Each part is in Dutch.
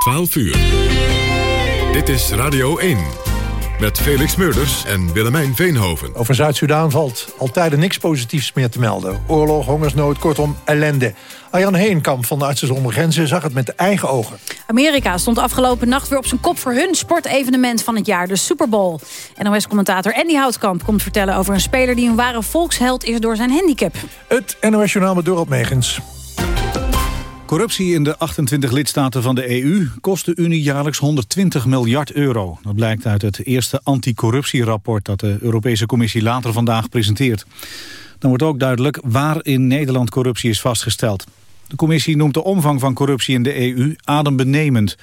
12 uur. Dit is Radio 1. Met Felix Meurders en Willemijn Veenhoven. Over Zuid-Soedan valt altijd niks positiefs meer te melden. Oorlog, hongersnood, kortom ellende. Arjan Heenkamp van de Artsen zonder Grenzen zag het met eigen ogen. Amerika stond afgelopen nacht weer op zijn kop voor hun sportevenement van het jaar, de Super Bowl. NOS-commentator Andy Houtkamp komt vertellen over een speler die een ware volksheld is door zijn handicap. Het NOS-journaal met Dorot Megens. Corruptie in de 28 lidstaten van de EU kost de Unie jaarlijks 120 miljard euro. Dat blijkt uit het eerste anticorruptierapport dat de Europese Commissie later vandaag presenteert. Dan wordt ook duidelijk waar in Nederland corruptie is vastgesteld. De commissie noemt de omvang van corruptie in de EU adembenemend.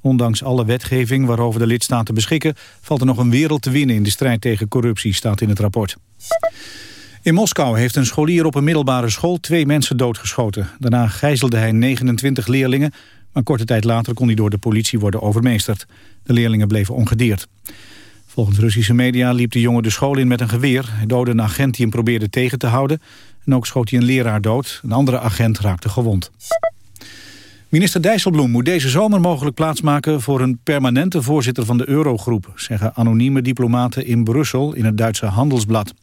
Ondanks alle wetgeving waarover de lidstaten beschikken... valt er nog een wereld te winnen in de strijd tegen corruptie, staat in het rapport. In Moskou heeft een scholier op een middelbare school twee mensen doodgeschoten. Daarna gijzelde hij 29 leerlingen, maar korte tijd later kon hij door de politie worden overmeesterd. De leerlingen bleven ongedeerd. Volgens Russische media liep de jongen de school in met een geweer. Hij doodde een agent die hem probeerde tegen te houden. En ook schoot hij een leraar dood. Een andere agent raakte gewond. Minister Dijsselbloem moet deze zomer mogelijk plaatsmaken... voor een permanente voorzitter van de Eurogroep... zeggen anonieme diplomaten in Brussel in het Duitse Handelsblad.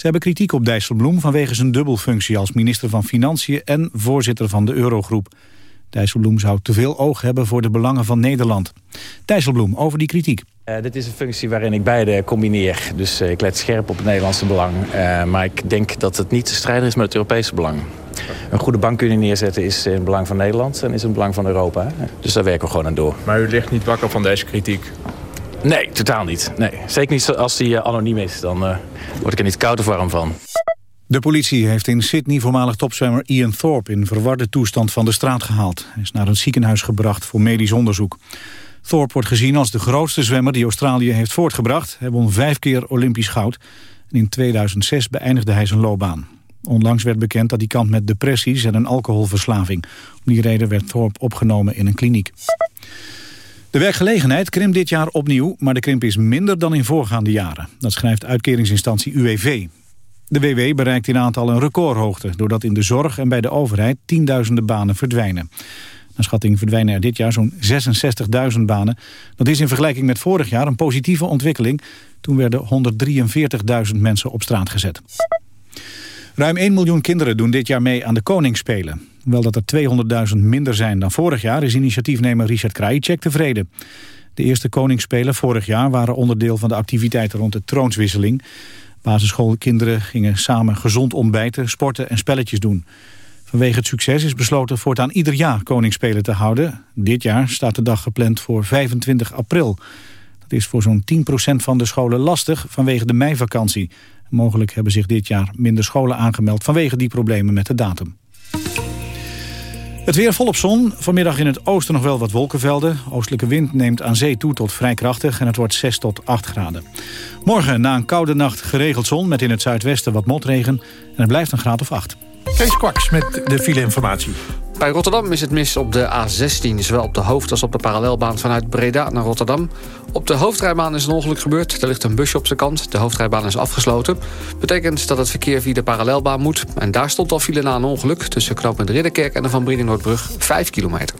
Ze hebben kritiek op Dijsselbloem vanwege zijn dubbelfunctie... als minister van Financiën en voorzitter van de Eurogroep. Dijsselbloem zou te veel oog hebben voor de belangen van Nederland. Dijsselbloem over die kritiek. Uh, dit is een functie waarin ik beide combineer. Dus uh, ik let scherp op het Nederlandse belang. Uh, maar ik denk dat het niet te strijden is met het Europese belang. Een goede bank kunnen neerzetten is in het belang van Nederland... en is in het belang van Europa. Dus daar werken we gewoon aan door. Maar u ligt niet wakker van deze kritiek? Nee, totaal niet. Nee. Zeker niet als die anoniem is. Dan word ik er niet koud of warm van. De politie heeft in Sydney voormalig topzwemmer Ian Thorpe... in verwarde toestand van de straat gehaald. Hij is naar een ziekenhuis gebracht voor medisch onderzoek. Thorpe wordt gezien als de grootste zwemmer die Australië heeft voortgebracht. Hij won vijf keer Olympisch goud. En in 2006 beëindigde hij zijn loopbaan. Onlangs werd bekend dat hij kampt met depressies en een alcoholverslaving. Om die reden werd Thorpe opgenomen in een kliniek. De werkgelegenheid krimpt dit jaar opnieuw, maar de krimp is minder dan in voorgaande jaren. Dat schrijft uitkeringsinstantie UWV. De WW bereikt in aantal een recordhoogte... doordat in de zorg en bij de overheid tienduizenden banen verdwijnen. Naar schatting verdwijnen er dit jaar zo'n 66.000 banen. Dat is in vergelijking met vorig jaar een positieve ontwikkeling. Toen werden 143.000 mensen op straat gezet. Ruim 1 miljoen kinderen doen dit jaar mee aan de Koningsspelen. Hoewel dat er 200.000 minder zijn dan vorig jaar... is initiatiefnemer Richard Krajicek tevreden. De eerste Koningsspelen vorig jaar waren onderdeel van de activiteiten rond de troonswisseling. Basisschoolkinderen gingen samen gezond ontbijten, sporten en spelletjes doen. Vanwege het succes is besloten voortaan ieder jaar Koningsspelen te houden. Dit jaar staat de dag gepland voor 25 april. Dat is voor zo'n 10% van de scholen lastig vanwege de meivakantie. Mogelijk hebben zich dit jaar minder scholen aangemeld vanwege die problemen met de datum. Het weer volop zon. Vanmiddag in het oosten nog wel wat wolkenvelden. Oostelijke wind neemt aan zee toe tot vrij krachtig en het wordt 6 tot 8 graden. Morgen na een koude nacht geregeld zon met in het zuidwesten wat motregen. En het blijft een graad of 8. Kees Kwaks met de file-informatie. Bij Rotterdam is het mis op de A16, zowel op de hoofd- als op de parallelbaan vanuit Breda naar Rotterdam. Op de hoofdrijbaan is een ongeluk gebeurd. Er ligt een busje op zijn kant. De hoofdrijbaan is afgesloten. Betekent dat het verkeer via de parallelbaan moet. En daar stond al file na een ongeluk tussen knooppunt Ridderkerk en de Van Brienenoordbrug 5 kilometer.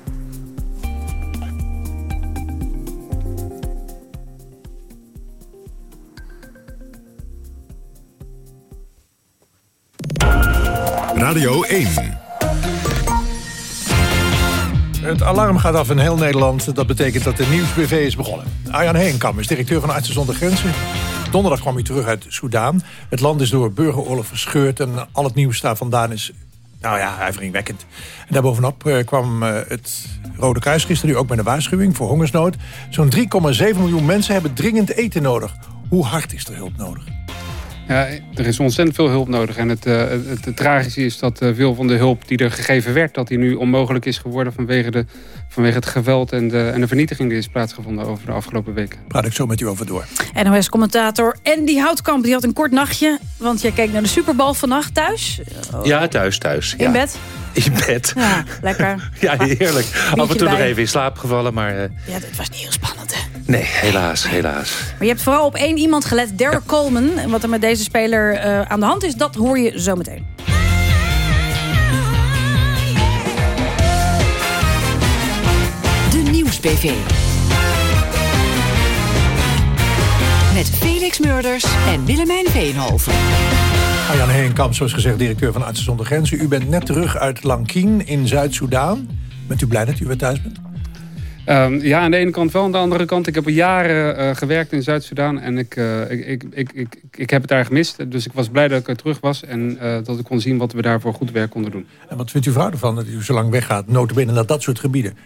Radio 1. Het alarm gaat af in heel Nederland. Dat betekent dat de Nieuwsbv is begonnen. Arjan Heenkam is directeur van Artsen zonder Grenzen. Donderdag kwam hij terug uit Soudaan. Het land is door burgeroorlog verscheurd... en al het nieuws daar vandaan is nou ja, huiveringwekkend. En daarbovenop uh, kwam uh, het Rode Kruis gisteren nu ook met een waarschuwing voor hongersnood. Zo'n 3,7 miljoen mensen hebben dringend eten nodig. Hoe hard is er hulp nodig? Ja, er is ontzettend veel hulp nodig. En het, uh, het, het, tragische is dat uh, veel van de hulp die er gegeven werd... dat die nu onmogelijk is geworden vanwege, de, vanwege het geweld... En de, en de vernietiging die is plaatsgevonden over de afgelopen weken. Praat ik zo met u over door. NOS-commentator Andy Houtkamp die had een kort nachtje... want jij keek naar de Super Bowl vannacht thuis. Ja, thuis, thuis. In ja. bed? In bed. Ja, lekker. ja, heerlijk. Af en toe nog even in slaap gevallen, maar... Uh... Ja, het was niet heel spannend, hè? Nee, helaas, helaas. Maar je hebt vooral op één iemand gelet, Derek Coleman. En wat er met deze speler uh, aan de hand is, dat hoor je zo meteen. Nieuwsbv. Met Felix Murders en Willemijn Veenhoven. Arjan Heenkamp, zoals gezegd, directeur van Artsen zonder Grenzen. U bent net terug uit Lankien in Zuid-Soedan. Bent u blij dat u weer thuis bent? Um, ja, aan de ene kant wel. Aan de andere kant, ik heb al jaren uh, gewerkt in Zuid-Soedan. En ik, uh, ik, ik, ik, ik, ik heb het daar gemist. Dus ik was blij dat ik er terug was. En uh, dat ik kon zien wat we daarvoor goed werk konden doen. En wat vindt uw vrouw ervan dat u zo lang weggaat? Notabene naar dat soort gebieden.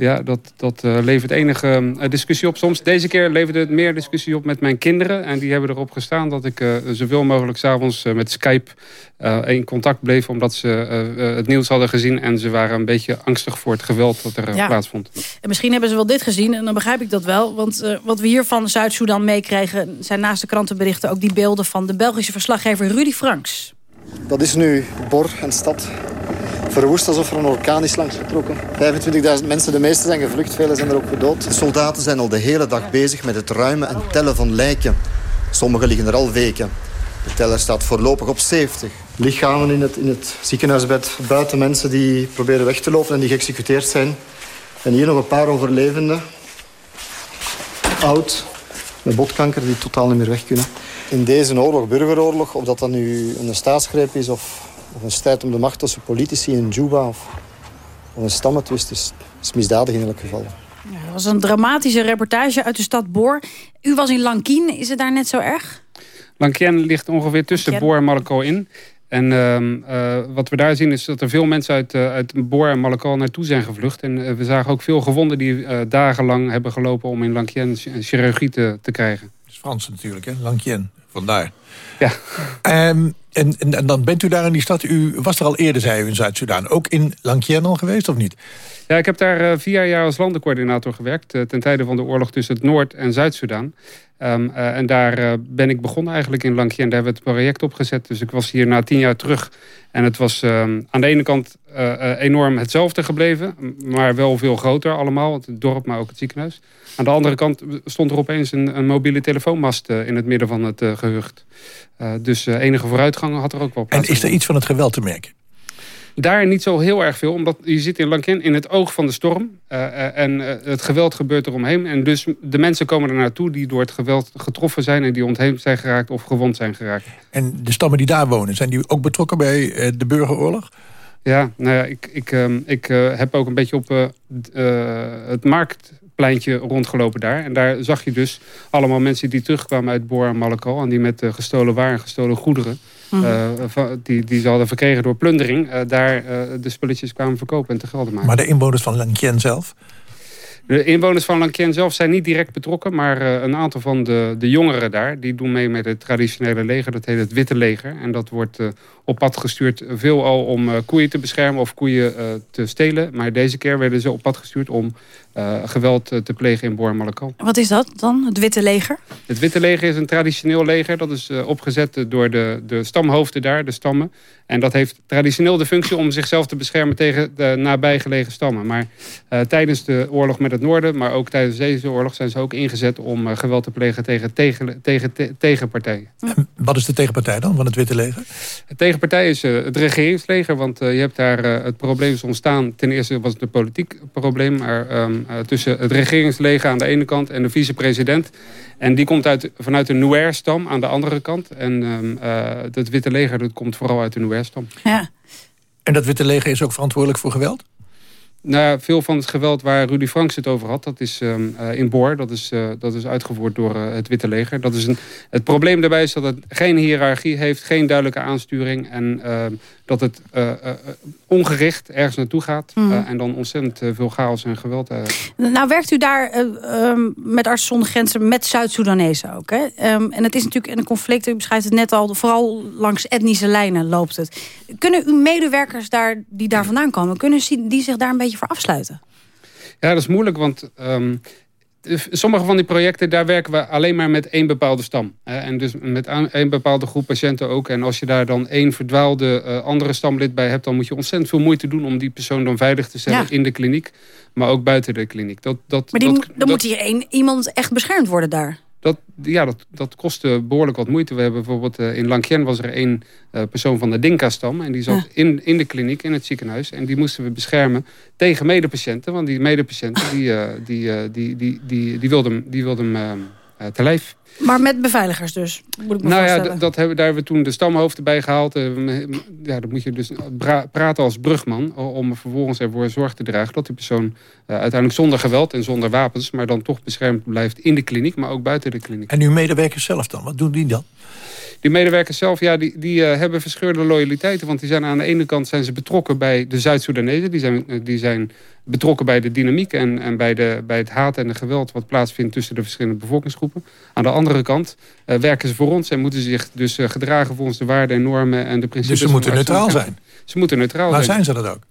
Ja, dat, dat uh, levert enige uh, discussie op. Soms deze keer leverde het meer discussie op met mijn kinderen. En die hebben erop gestaan dat ik uh, zoveel mogelijk s'avonds met Skype in contact bleef. Omdat ze het nieuws hadden gezien. En ze waren een beetje angstig voor het geweld dat er ja. plaatsvond. En misschien hebben ze wel dit gezien. En dan begrijp ik dat wel. Want wat we hier van Zuid-Soedan meekregen... zijn naast de krantenberichten ook die beelden van de Belgische verslaggever Rudy Franks. Dat is nu Bor, een stad verwoest alsof er een orkaan is langs getrokken. 25.000 mensen, de meeste zijn gevlucht, velen zijn er ook gedood. De soldaten zijn al de hele dag bezig met het ruimen en tellen van lijken. Sommigen liggen er al weken. De teller staat voorlopig op 70. Lichamen in het, in het ziekenhuisbed, buiten mensen die proberen weg te lopen en die geëxecuteerd zijn. En hier nog een paar overlevenden. Oud, met botkanker, die totaal niet meer weg kunnen. In deze oorlog, burgeroorlog, of dat dan nu een staatsgreep is of of een strijd om de macht tussen politici in Juba of, of een stammetwist is, is misdadig in elk geval. Ja, dat was een dramatische reportage uit de stad Boor. U was in Lankien, is het daar net zo erg? Lankien ligt ongeveer tussen Boor en Malako in. En uh, uh, wat we daar zien is dat er veel mensen uit, uh, uit Boor en Malakal naartoe zijn gevlucht. En uh, we zagen ook veel gewonden die dagenlang hebben gelopen om in Lankien chirurgie te, te krijgen. Dat is Frans natuurlijk, hè? Lankien, vandaar. Ja. Um, en, en, en, dan bent u daar in die stad. U was er al eerder, zei u, in Zuid-Soedan. Ook in Lankien al geweest, of niet? Ja, ik heb daar uh, vier jaar als landencoördinator gewerkt... Uh, ten tijde van de oorlog tussen het Noord- en Zuid-Soedan. Um, uh, en daar ben ik begonnen eigenlijk in Lankien. Daar hebben we het project opgezet. Dus ik was hier na tien jaar terug. En het was um, aan de ene kant enorm hetzelfde gebleven... maar wel veel groter allemaal. Het dorp, maar ook het ziekenhuis. Aan de andere kant stond er opeens een, een mobiele telefoonmast... in het midden van het gehucht. dus enige vooruitgang had er ook wel plaats. En is er iets van het geweld te merken? Daar niet zo heel erg veel, omdat je zit in Lanken in het oog van de storm. Uh, en uh, het geweld gebeurt eromheen. En dus de mensen komen er naartoe die door het geweld getroffen zijn... en die ontheemd zijn geraakt of gewond zijn geraakt. En de stammen die daar wonen, zijn die ook betrokken bij de burgeroorlog? Ja, nou ja, ik, ik, ik heb ook een beetje op het markt pleintje rondgelopen daar. En daar zag je dus allemaal mensen die terugkwamen uit Boor en Malakal... en die met gestolen waren, gestolen goederen... Mm. Uh, die, die ze hadden verkregen door plundering... Uh, daar de spulletjes kwamen verkopen en te gelden maken. Maar de inwoners van Lankien zelf? De inwoners van Lankien zelf zijn niet direct betrokken... maar een aantal van de, de jongeren daar... die doen mee met het traditionele leger. Dat heet het Witte Leger. En dat wordt op pad gestuurd veelal om uh, koeien te beschermen of koeien uh, te stelen. Maar deze keer werden ze op pad gestuurd om uh, geweld te plegen in Boer Malakal. Wat is dat dan, het Witte Leger? Het Witte Leger is een traditioneel leger. Dat is opgezet door de, de stamhoofden daar, de stammen. En dat heeft traditioneel de functie om zichzelf te beschermen tegen de nabijgelegen stammen. Maar tijdens de oorlog met het noorden, maar ook tijdens deze oorlog... zijn ze ook ingezet om geweld te plegen tegen, tegen, tegen te, tegenpartijen. En wat is de tegenpartij dan van het Witte Leger? Het tegenpartij is uh, het regeringsleger. Want uh, je hebt daar uh, het probleem is ontstaan. Ten eerste was het een politiek probleem. Maar, um, tussen het regeringsleger aan de ene kant en de vicepresident. En die komt uit, vanuit de Nuer-stam aan de andere kant. En um, het Witte Leger dat komt vooral uit de Nuer-stam. Ja. En dat Witte Leger is ook verantwoordelijk voor geweld? Nou, veel van het geweld waar Rudy Franks het over had, dat is um, uh, in Boor. Dat is, uh, dat is uitgevoerd door uh, het Witte Leger. Dat is een, het probleem daarbij is dat het geen hiërarchie heeft, geen duidelijke aansturing. En ehm, dat het ongericht ergens naartoe gaat. Mm. en dan ontzettend veel chaos en geweld. Nou werkt u daar um, met Artsen zonder Grenzen met Zuid-Soedanezen ook. Hè? en het is natuurlijk een conflict, u beschrijft het net al, vooral langs etnische lijnen loopt het. Kunnen uw medewerkers daar, die daar vandaan komen, kunnen die zich daar een beetje voor afsluiten? Ja, dat is moeilijk, want um, sommige van die projecten... daar werken we alleen maar met één bepaalde stam. En dus met één bepaalde groep patiënten ook. En als je daar dan één verdwaalde uh, andere stamlid bij hebt... dan moet je ontzettend veel moeite doen om die persoon dan veilig te stellen... Ja. in de kliniek, maar ook buiten de kliniek. Dat, dat, maar die, dat, dan dat, moet hier één, iemand echt beschermd worden daar? Dat, ja, dat, dat kostte behoorlijk wat moeite. We hebben bijvoorbeeld uh, in Lankien was er één uh, persoon van de Dinka-stam. En die zat in, in de kliniek, in het ziekenhuis. En die moesten we beschermen tegen medepatiënten. Want die medepatiënten die, uh, die, die, die, die, die wilden hem, die wilden hem te lijf. Maar met beveiligers dus, moet ik me nou ja, dat hebben, daar hebben we toen de stamhoofden bij gehaald. ja, dan moet je dus praten als brugman... om vervolgens ervoor zorg te dragen dat die persoon uiteindelijk zonder geweld en zonder wapens... maar dan toch beschermd blijft in de kliniek, maar ook buiten de kliniek. En uw medewerkers zelf dan, wat doen die dan? Die medewerkers zelf, ja, die, die uh, hebben verscheurde loyaliteiten. Want die zijn aan de ene kant zijn ze betrokken bij de Zuid-Soedanezen. Die zijn, die zijn betrokken bij de dynamiek en, en bij, de, bij het haat en de geweld... wat plaatsvindt tussen de verschillende bevolkingsgroepen. Aan de andere kant uh, werken ze voor ons en moeten zich dus uh, gedragen... volgens de waarden en normen en de principes... Dus ze moeten neutraal zijn? Ze moeten neutraal maar zijn. Maar zijn ze dat ook?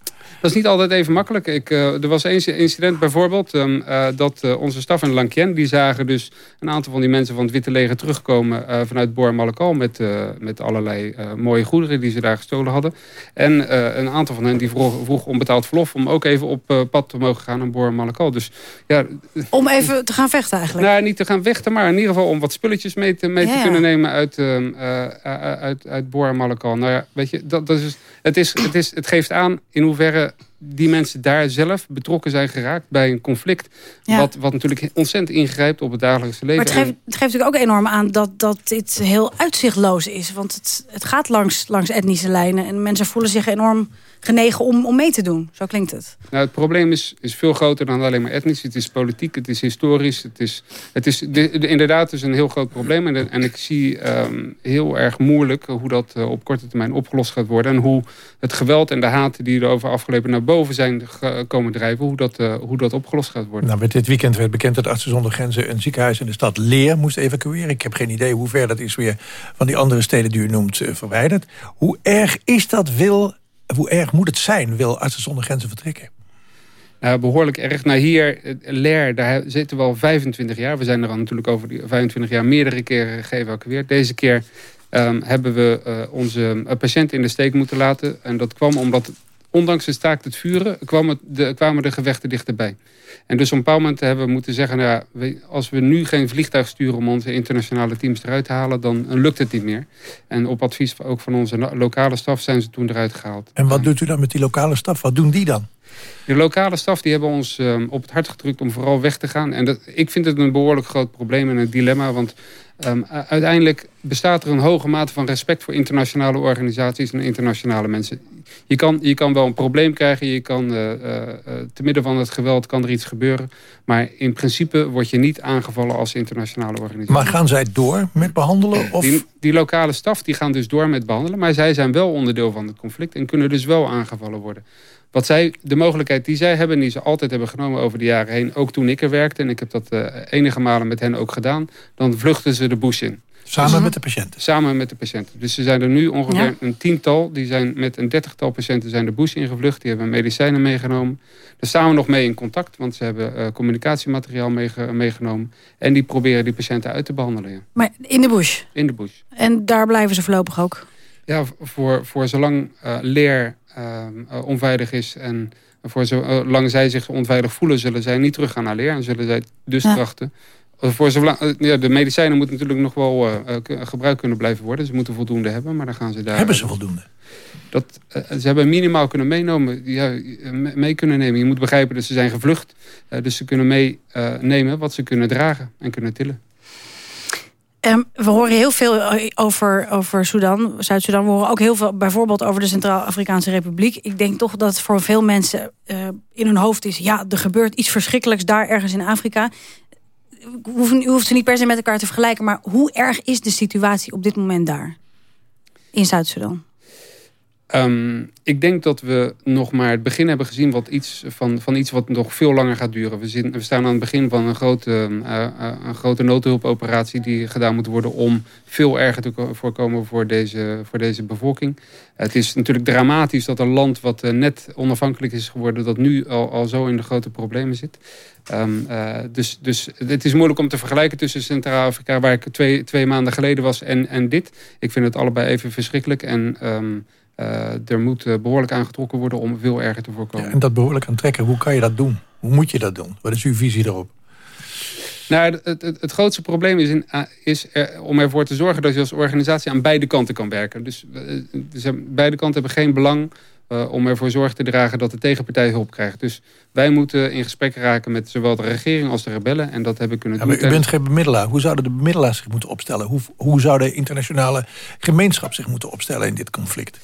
Dat is niet altijd even makkelijk. Ik, uh, er was een incident bijvoorbeeld um, uh, dat uh, onze staf in Lankien... die zagen dus een aantal van die mensen van het Witte Leger terugkomen... vanuit Bor Malakal met, met allerlei mooie goederen die ze daar gestolen hadden. En een aantal van hen die vroeg, vroeg om betaald verlof... om ook even op pad te mogen gaan naar Bor Malakal. Dus, ja, om even te gaan vechten eigenlijk? Nou, niet te gaan vechten, maar in ieder geval om wat spulletjes mee te, mee ja, te kunnen nemen... uit, ehm, uit, uit Bor Malakal. Nou ja, weet je, dat, dat is, het, is, het, is, het geeft aan in hoeverre die mensen daar zelf betrokken zijn geraakt bij een conflict. Wat, wat natuurlijk ontzettend ingrijpt op het dagelijkse leven. Maar het geeft, het geeft natuurlijk ook enorm aan dat, dat dit heel uitzichtloos is. Want het, het gaat langs, langs etnische lijnen. En mensen voelen zich enorm genegen om, om mee te doen. Zo klinkt het. Nou, het probleem is, is veel groter dan alleen maar etnisch. Het is politiek, het is historisch. Het is, het is de, de, inderdaad dus een heel groot probleem. En, en ik zie um, heel erg moeilijk hoe dat uh, op korte termijn opgelost gaat worden. En hoe het geweld en de haat die er over afgelopen naar boven zijn komen drijven... hoe dat, uh, hoe dat opgelost gaat worden. Nou, dit weekend werd bekend dat Artsen zonder Grenzen... een ziekenhuis in de stad Leer moest evacueren. Ik heb geen idee hoe ver dat is weer van die andere steden die u noemt uh, verwijderd. Hoe erg is dat, Wil hoe erg moet het zijn, wil Artsen zonder Grenzen vertrekken? Nou, behoorlijk erg. Nou, hier, eh, Leer, daar zitten we al 25 jaar. We zijn er al natuurlijk over die 25 jaar meerdere keren geëvacueerd. Deze keer um, hebben we uh, onze uh, patiënt in de steek moeten laten. En dat kwam omdat, ondanks de staakt het vuren, kwamen de, kwamen de gevechten dichterbij. En dus op een bepaald moment hebben we moeten zeggen... Nou ja, als we nu geen vliegtuig sturen om onze internationale teams eruit te halen... dan lukt het niet meer. En op advies ook van onze lokale staf zijn ze toen eruit gehaald. En wat doet u dan met die lokale staf? Wat doen die dan? De lokale staf die hebben ons um, op het hart gedrukt om vooral weg te gaan. En dat, ik vind het een behoorlijk groot probleem en een dilemma. Want um, uiteindelijk bestaat er een hoge mate van respect voor internationale organisaties en internationale mensen. Je kan, je kan wel een probleem krijgen, je kan, uh, uh, te midden van het geweld kan er iets gebeuren. Maar in principe word je niet aangevallen als internationale organisatie. Maar gaan zij door met behandelen? Of? Die, die lokale staf die gaan dus door met behandelen. Maar zij zijn wel onderdeel van het conflict en kunnen dus wel aangevallen worden. Wat zij, de mogelijkheid die zij hebben, die ze altijd hebben genomen over de jaren heen, ook toen ik er werkte, en ik heb dat uh, enige malen met hen ook gedaan, dan vluchten ze de bush in. Samen dus, met de patiënten? Samen met de patiënten. Dus ze zijn er nu ongeveer ja. een tiental, die zijn met een dertigtal patiënten zijn de bush ingevlucht, die hebben medicijnen meegenomen. Daar staan we nog mee in contact, want ze hebben uh, communicatiemateriaal meege, meegenomen. En die proberen die patiënten uit te behandelen. Ja. Maar in de bush? In de bush. En daar blijven ze voorlopig ook? Ja, voor, voor zolang uh, leer onveilig is en voor zolang zij zich onveilig voelen... zullen zij niet terug gaan naar leer en zullen zij dus ja. trachten. Voor zolang, ja, de medicijnen moeten natuurlijk nog wel uh, gebruikt kunnen blijven worden. Ze moeten voldoende hebben, maar dan gaan ze daar... Hebben ze voldoende? Dat, uh, ze hebben minimaal kunnen meenemen, ja, mee kunnen nemen. Je moet begrijpen dat ze zijn gevlucht. Uh, dus ze kunnen meenemen wat ze kunnen dragen en kunnen tillen. Um, we horen heel veel over, over Sudan, Zuid-Sudan. We horen ook heel veel bijvoorbeeld over de Centraal-Afrikaanse Republiek. Ik denk toch dat voor veel mensen uh, in hun hoofd is... ja, er gebeurt iets verschrikkelijks daar ergens in Afrika. U hoeft, u hoeft ze niet per se met elkaar te vergelijken... maar hoe erg is de situatie op dit moment daar? In Zuid-Sudan? Um, ik denk dat we nog maar het begin hebben gezien wat iets van, van iets wat nog veel langer gaat duren. We, we staan aan het begin van een grote, uh, grote noodhulpoperatie die gedaan moet worden om veel erger te voorkomen voor deze, voor deze bevolking. Het is natuurlijk dramatisch dat een land wat uh, net onafhankelijk is geworden, dat nu al, al zo in de grote problemen zit. Um, dus, dus het is moeilijk om te vergelijken tussen Centraal-Afrika, waar ik twee, twee maanden geleden was, en, en dit. Ik vind het allebei even verschrikkelijk en... Uh, er moet uh, behoorlijk aangetrokken worden om veel erger te voorkomen. Ja, en dat behoorlijk aantrekken, hoe kan je dat doen? Hoe moet je dat doen? Wat is uw visie daarop? Nou, het, het, het grootste probleem is, in, is er, om ervoor te zorgen dat je als organisatie aan beide kanten kan werken. Dus, dus beide kanten hebben geen belang uh, om ervoor zorg te dragen dat de tegenpartij hulp krijgt. Dus wij moeten in gesprek raken met zowel de regering als de rebellen. En dat hebben we kunnen ja, doen. Maar u bent geen bemiddelaar. Hoe zouden de bemiddelaars zich moeten opstellen? Hoe, hoe zou de internationale gemeenschap zich moeten opstellen in dit conflict?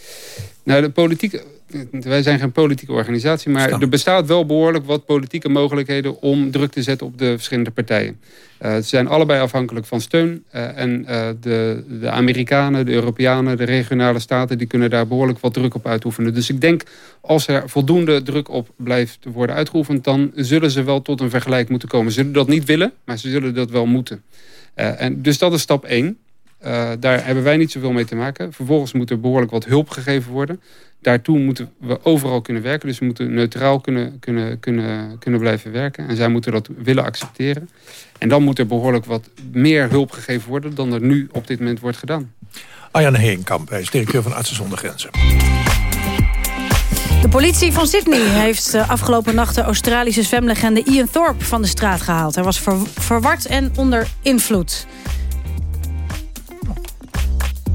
Nou, de politiek, wij zijn geen politieke organisatie... maar er bestaat wel behoorlijk wat politieke mogelijkheden... om druk te zetten op de verschillende partijen. Uh, ze zijn allebei afhankelijk van steun. Uh, en uh, de, de Amerikanen, de Europeanen, de regionale staten... die kunnen daar behoorlijk wat druk op uitoefenen. Dus ik denk, als er voldoende druk op blijft worden uitgeoefend... dan zullen ze wel tot een vergelijk moeten komen. Ze zullen dat niet willen, maar ze zullen dat wel moeten. en, dus dat is stap 1. Uh, daar hebben wij niet zoveel mee te maken. Vervolgens moet er behoorlijk wat hulp gegeven worden. Daartoe moeten we overal kunnen werken. Dus we moeten neutraal kunnen, kunnen, kunnen, kunnen blijven werken. En zij moeten dat willen accepteren. En dan moet er behoorlijk wat meer hulp gegeven worden... dan er nu op dit moment wordt gedaan. Arjan Heenkamp, hij is directeur van Artsen zonder Grenzen. De politie van Sydney heeft de afgelopen nacht... de Australische zwemlegende Ian Thorpe van de straat gehaald. Hij was ver verward en onder invloed.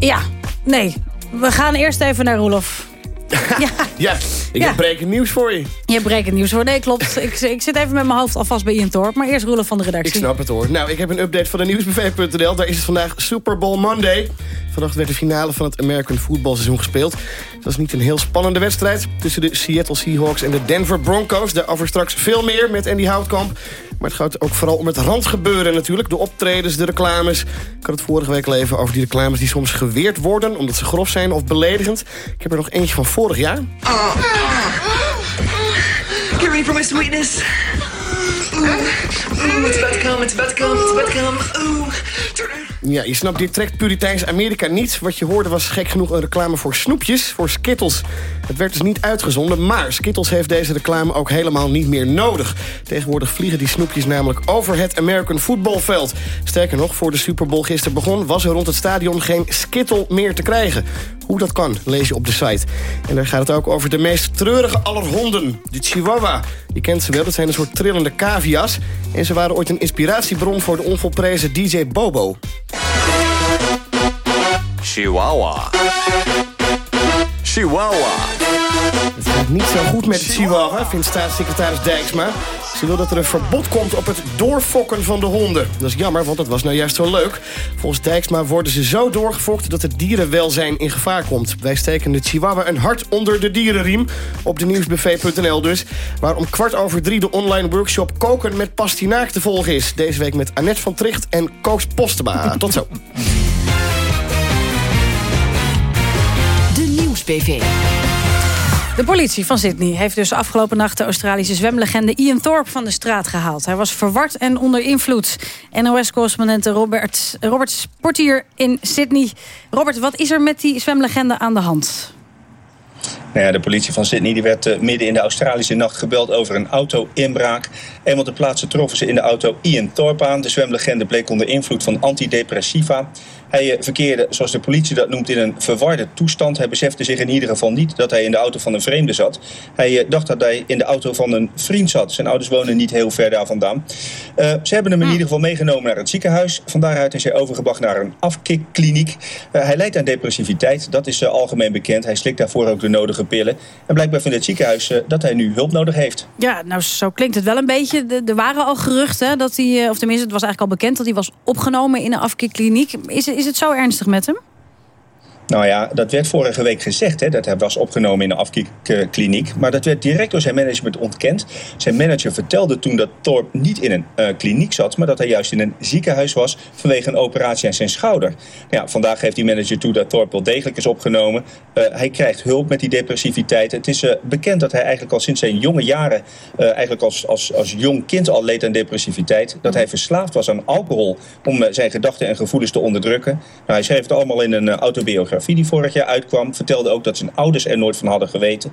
Ja, nee. We gaan eerst even naar Roelof. ja. ja, ik heb brekend nieuws voor je. Je hebt brekend nieuws voor. Nee, klopt. ik, ik zit even met mijn hoofd alvast bij Ian Thorpe. Maar eerst Roelof van de redactie. Ik snap het hoor. Nou, ik heb een update van de nieuwsbv.nl. Daar is het vandaag Super Bowl Monday. Vannacht werd de finale van het American voetbalseizoen gespeeld. Het was niet een heel spannende wedstrijd tussen de Seattle Seahawks en de Denver Broncos. Daarover straks veel meer met Andy Houtkamp. Maar het gaat ook vooral om het randgebeuren natuurlijk. De optredens, de reclames. Ik had het vorige week al even over die reclames die soms geweerd worden... omdat ze grof zijn of beledigend. Ik heb er nog eentje van vorig jaar. Get ready for my sweetness. Come, it's about to come, it's about to come. Ooh, ja, je snapt, dit trekt Puriteins Amerika niet. Wat je hoorde was gek genoeg een reclame voor snoepjes, voor Skittles. Het werd dus niet uitgezonden, maar Skittles heeft deze reclame ook helemaal niet meer nodig. Tegenwoordig vliegen die snoepjes namelijk over het American voetbalveld. Sterker nog, voor de Super Bowl gisteren begon... was er rond het stadion geen Skittle meer te krijgen. Hoe dat kan, lees je op de site. En daar gaat het ook over de meest treurige aller honden. De Chihuahua. Je kent ze wel, dat zijn een soort trillende cavia's. En ze waren ooit een inspiratiebron voor de onvolprezen DJ Bobo. Chihuahua. Chihuahua. Het gaat niet zo goed met de Chihuahua, vindt staatssecretaris Dijksma. Ze wil dat er een verbod komt op het doorfokken van de honden. Dat is jammer, want dat was nou juist zo leuk. Volgens Dijksma worden ze zo doorgefokt dat het dierenwelzijn in gevaar komt. Wij steken de Chihuahua een hart onder de dierenriem. Op de nieuwsbuffet.nl dus. Waar om kwart over drie de online workshop Koken met Pastinaak te volgen is. Deze week met Annette van Tricht en Koos Postema. Tot zo. De politie van Sydney heeft dus afgelopen nacht... de Australische zwemlegende Ian Thorpe van de straat gehaald. Hij was verward en onder invloed. NOS-correspondent Robert, Robert Sportier in Sydney. Robert, wat is er met die zwemlegende aan de hand? Nou ja, de politie van Sydney die werd uh, midden in de Australische nacht gebeld over een auto-inbraak. En op de plaatsen troffen ze in de auto Ian Thorpe aan. De zwemlegende bleek onder invloed van antidepressiva. Hij eh, verkeerde, zoals de politie dat noemt, in een verwarde toestand. Hij besefte zich in ieder geval niet dat hij in de auto van een vreemde zat. Hij eh, dacht dat hij in de auto van een vriend zat. Zijn ouders wonen niet heel ver daar vandaan. Uh, ze hebben hem in ieder geval meegenomen naar het ziekenhuis. Van daaruit is hij overgebracht naar een afkikkliniek. Uh, hij lijdt aan depressiviteit, dat is uh, algemeen bekend. Hij slikt daarvoor ook de nodige En blijkbaar vindt het ziekenhuis dat hij nu hulp nodig heeft. Ja, nou zo klinkt het wel een beetje. Er waren al geruchten dat hij, of tenminste het was eigenlijk al bekend... dat hij was opgenomen in een afkikkliniek. Is, is het zo ernstig met hem? Nou ja, dat werd vorige week gezegd, hè, dat hij was opgenomen in een afkikkliniek. Maar dat werd direct door zijn management ontkend. Zijn manager vertelde toen dat Thorpe niet in een uh, kliniek zat... maar dat hij juist in een ziekenhuis was vanwege een operatie aan zijn schouder. Ja, vandaag geeft die manager toe dat Thorpe wel degelijk is opgenomen. Uh, hij krijgt hulp met die depressiviteit. Het is uh, bekend dat hij eigenlijk al sinds zijn jonge jaren... eigenlijk als, als, als jong kind al leed aan depressiviteit. Dat hij verslaafd was aan alcohol om zijn gedachten en gevoelens te onderdrukken. Nou, hij schreef het allemaal in een autobiografie biografie die vorig jaar uitkwam. Vertelde ook dat zijn ouders er nooit van hadden geweten.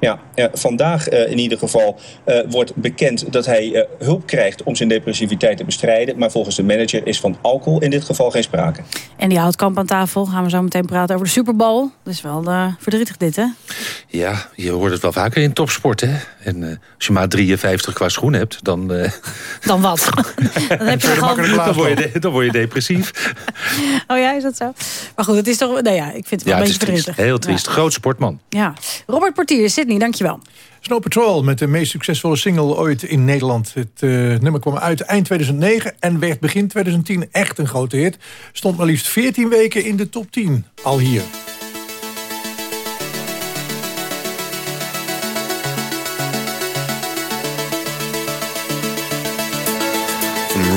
Ja, eh, vandaag eh, in ieder geval eh, wordt bekend dat hij eh, hulp krijgt om zijn depressiviteit te bestrijden. Maar volgens de manager is van alcohol in dit geval geen sprake. En die houtkamp aan tafel. Gaan we zo meteen praten over de Super Bowl. Dat is wel eh, verdrietig dit, hè? Ja, je hoort het wel vaker in topsport, hè? En eh, als je maar 53 qua schoen hebt, dan... eh, Dan wat? dan heb je dan, word je de- dan word je depressief. Oh ja, is dat zo? Maar goed, het is toch... Nou ja, ik vind het wel Ja, een beetje triest. Heel triest. Groot sportman. Ja. Robert Portier, Sydney, dankjewel. Snow Patrol met de meest succesvolle single ooit in Nederland. Het eh, nummer kwam uit eind 2009 en werd begin 2010 echt een grote hit. Stond maar liefst 14 weken in de top 10. Al hier.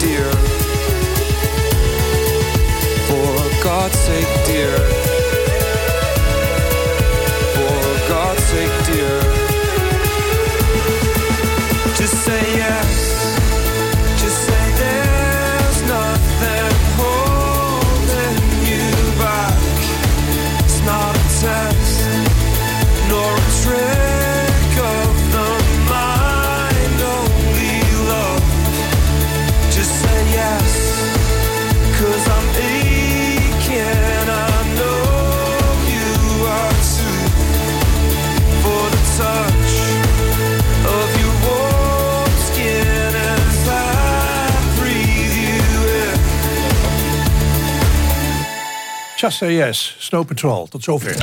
Dear. For God's sake, dear. Just Say Yes, Snow Patrol. Tot zover.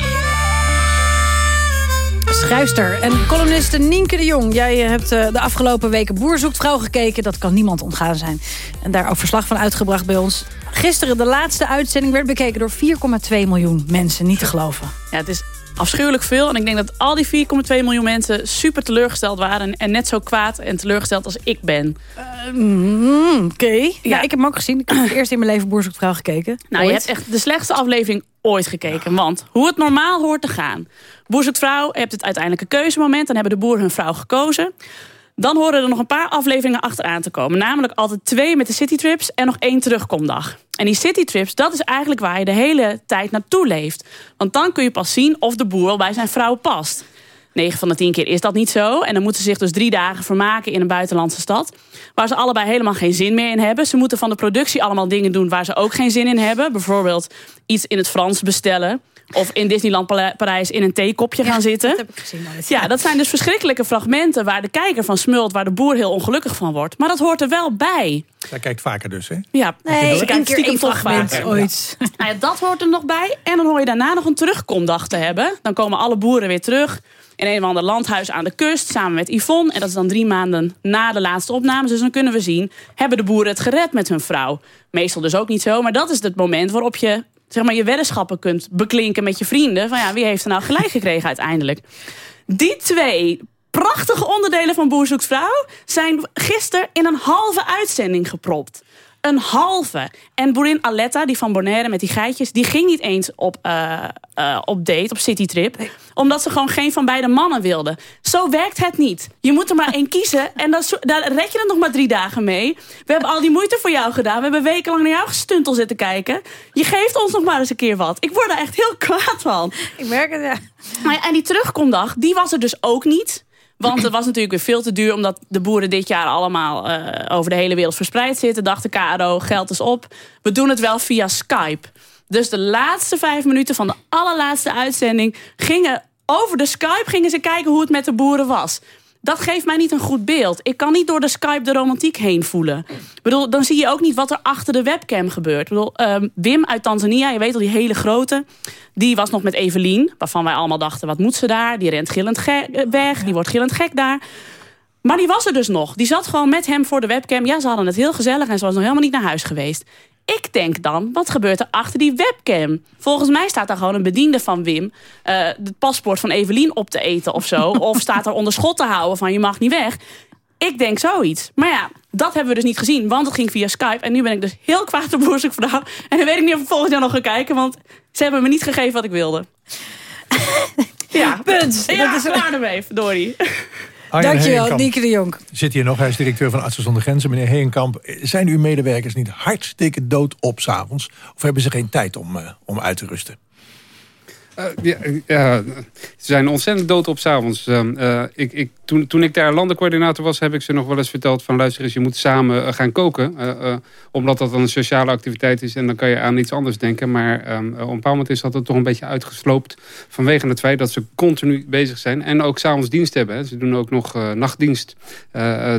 Schrijfster en columniste Nienke de Jong. Jij eh, hebt eh, de afgelopen weken Boer zoekt vrouw gekeken. Dat kan niemand ontgaan zijn. En daar ook verslag van uitgebracht bij ons. Gisteren de laatste uitzending werd bekeken door 4,2 miljoen mensen. Niet te geloven. Ja, het is afschuwelijk veel. En ik denk dat al die 4,2 miljoen mensen super teleurgesteld waren. En net zo kwaad en teleurgesteld als ik ben. Mm, Oké. Ja. ik heb hem ook gezien. Ik heb eerst in mijn leven Boer zoekt vrouw gekeken. Nou, je hebt echt de slechtste aflevering ooit gekeken. Want hoe het normaal hoort te gaan. Boer zoekt vrouw, je hebt het uiteindelijke keuzemoment. Dan hebben de boer hun vrouw gekozen. Dan horen er nog een paar afleveringen achteraan te komen. Namelijk altijd twee met de citytrips en nog één terugkomdag. En die citytrips, dat is eigenlijk waar je de hele tijd naartoe leeft. Want dan kun je pas zien of de boer bij zijn vrouw past. 9 van de 10 keer is dat niet zo. En dan moeten ze zich dus drie dagen vermaken in een buitenlandse stad. Waar ze allebei helemaal geen zin meer in hebben. Ze moeten van de productie allemaal dingen doen waar ze ook geen zin in hebben. Bijvoorbeeld iets in het Frans bestellen. Of in Disneyland Parijs in een theekopje gaan zitten. Dat heb ik gezien. Ja, dat zijn dus verschrikkelijke fragmenten waar de kijker van smult, waar de boer heel ongelukkig van wordt. Maar dat hoort er wel bij. Hij kijkt vaker dus, hè? Ja, Nee, ze kijkt stiekem toch fragment ooit. Nou ja, dat hoort er nog bij. En dan hoor je daarna nog een terugkomdag te hebben. Dan komen alle boeren weer terug in een of ander landhuis aan de kust samen met Yvonne. En dat is dan drie maanden na de laatste opnames. Dus dan kunnen we zien, hebben de boeren het gered met hun vrouw? Meestal dus ook niet zo. Maar dat is het moment waarop je zeg maar, je weddenschappen kunt beklinken met je vrienden. Van ja, wie heeft er nou gelijk gekregen uiteindelijk? Die twee prachtige onderdelen van Boer Zoekt Vrouw... zijn gisteren in een halve uitzending gepropt. Een halve. En boerin Aletta, die van Bonaire met die geitjes... die ging niet eens op, eh, eh, op date, op citytrip. Omdat ze gewoon geen van beide mannen wilde. Zo werkt het niet. Je moet er maar één kiezen. En dan, daar red je er nog maar drie dagen mee. We hebben al die moeite voor jou gedaan. We hebben wekenlang naar jouw gestuntel zitten kijken. Je geeft ons nog maar eens een keer wat. Ik word er echt heel kwaad van. Ik merk het, ja. Maar ja, En die terugkomdag, die was er dus ook niet. Want het was natuurlijk weer veel te duur... omdat de boeren dit jaar allemaal eh, over de hele wereld verspreid zitten. Dacht de KRO, geld is op. We doen het wel via Skype. Dus de laatste vijf minuten van de allerlaatste uitzending... gingen over de Skype gingen ze kijken hoe het met de boeren was. Dat geeft mij niet een goed beeld. Ik kan niet door de Skype de romantiek heen voelen. Ik bedoel, dan zie je ook niet wat er achter de webcam gebeurt. Ik bedoel, ehm, Wim uit Tanzania, je weet al, die hele grote... die was nog met Evelien, waarvan wij allemaal dachten... wat moet ze daar? Die rent gillend ge- weg, die wordt gillend gek daar. Maar die was er dus nog. Die zat gewoon met hem voor de webcam. Ja, ze hadden het heel gezellig en ze was nog helemaal niet naar huis geweest. Ik denk dan, wat gebeurt er achter die webcam? Volgens mij staat daar gewoon een bediende van Wim... eh, het paspoort van Evelien op te eten of zo. of staat er onder schot te houden van je mag niet weg. Ik denk zoiets. Maar ja, dat hebben we dus niet gezien. Want het ging via Skype. En nu ben ik dus heel kwaad op Boerzoekvrouw. En dan weet ik niet of ik volgend jaar nog ga kijken. Want ze hebben me niet gegeven wat ik wilde. ja, Punt. Ja, Dat is- klaar ermee, verdorie. Arjen Dankjewel, Heenkamp Nieke de Jong. Zit hier nog, hij is directeur van Artsen zonder Grenzen. Meneer Heenkamp, zijn uw medewerkers niet hartstikke dood op s'avonds? Of hebben ze geen tijd om, eh, om uit te rusten? Eh, ja, ja, ze zijn ontzettend dood op s'avonds. Uh, ik, ik, toen, toen ik daar landencoördinator was, heb ik ze nog wel eens verteld van luister eens, je moet samen uh, gaan koken. Uh, omdat dat dan een sociale activiteit is en dan kan je aan iets anders denken. Maar um, op een bepaald moment is dat er toch een beetje uitgesloopt vanwege het feit dat ze continu bezig zijn. En ook s'avonds dienst hebben. Hè. Ze doen ook nog nachtdienst.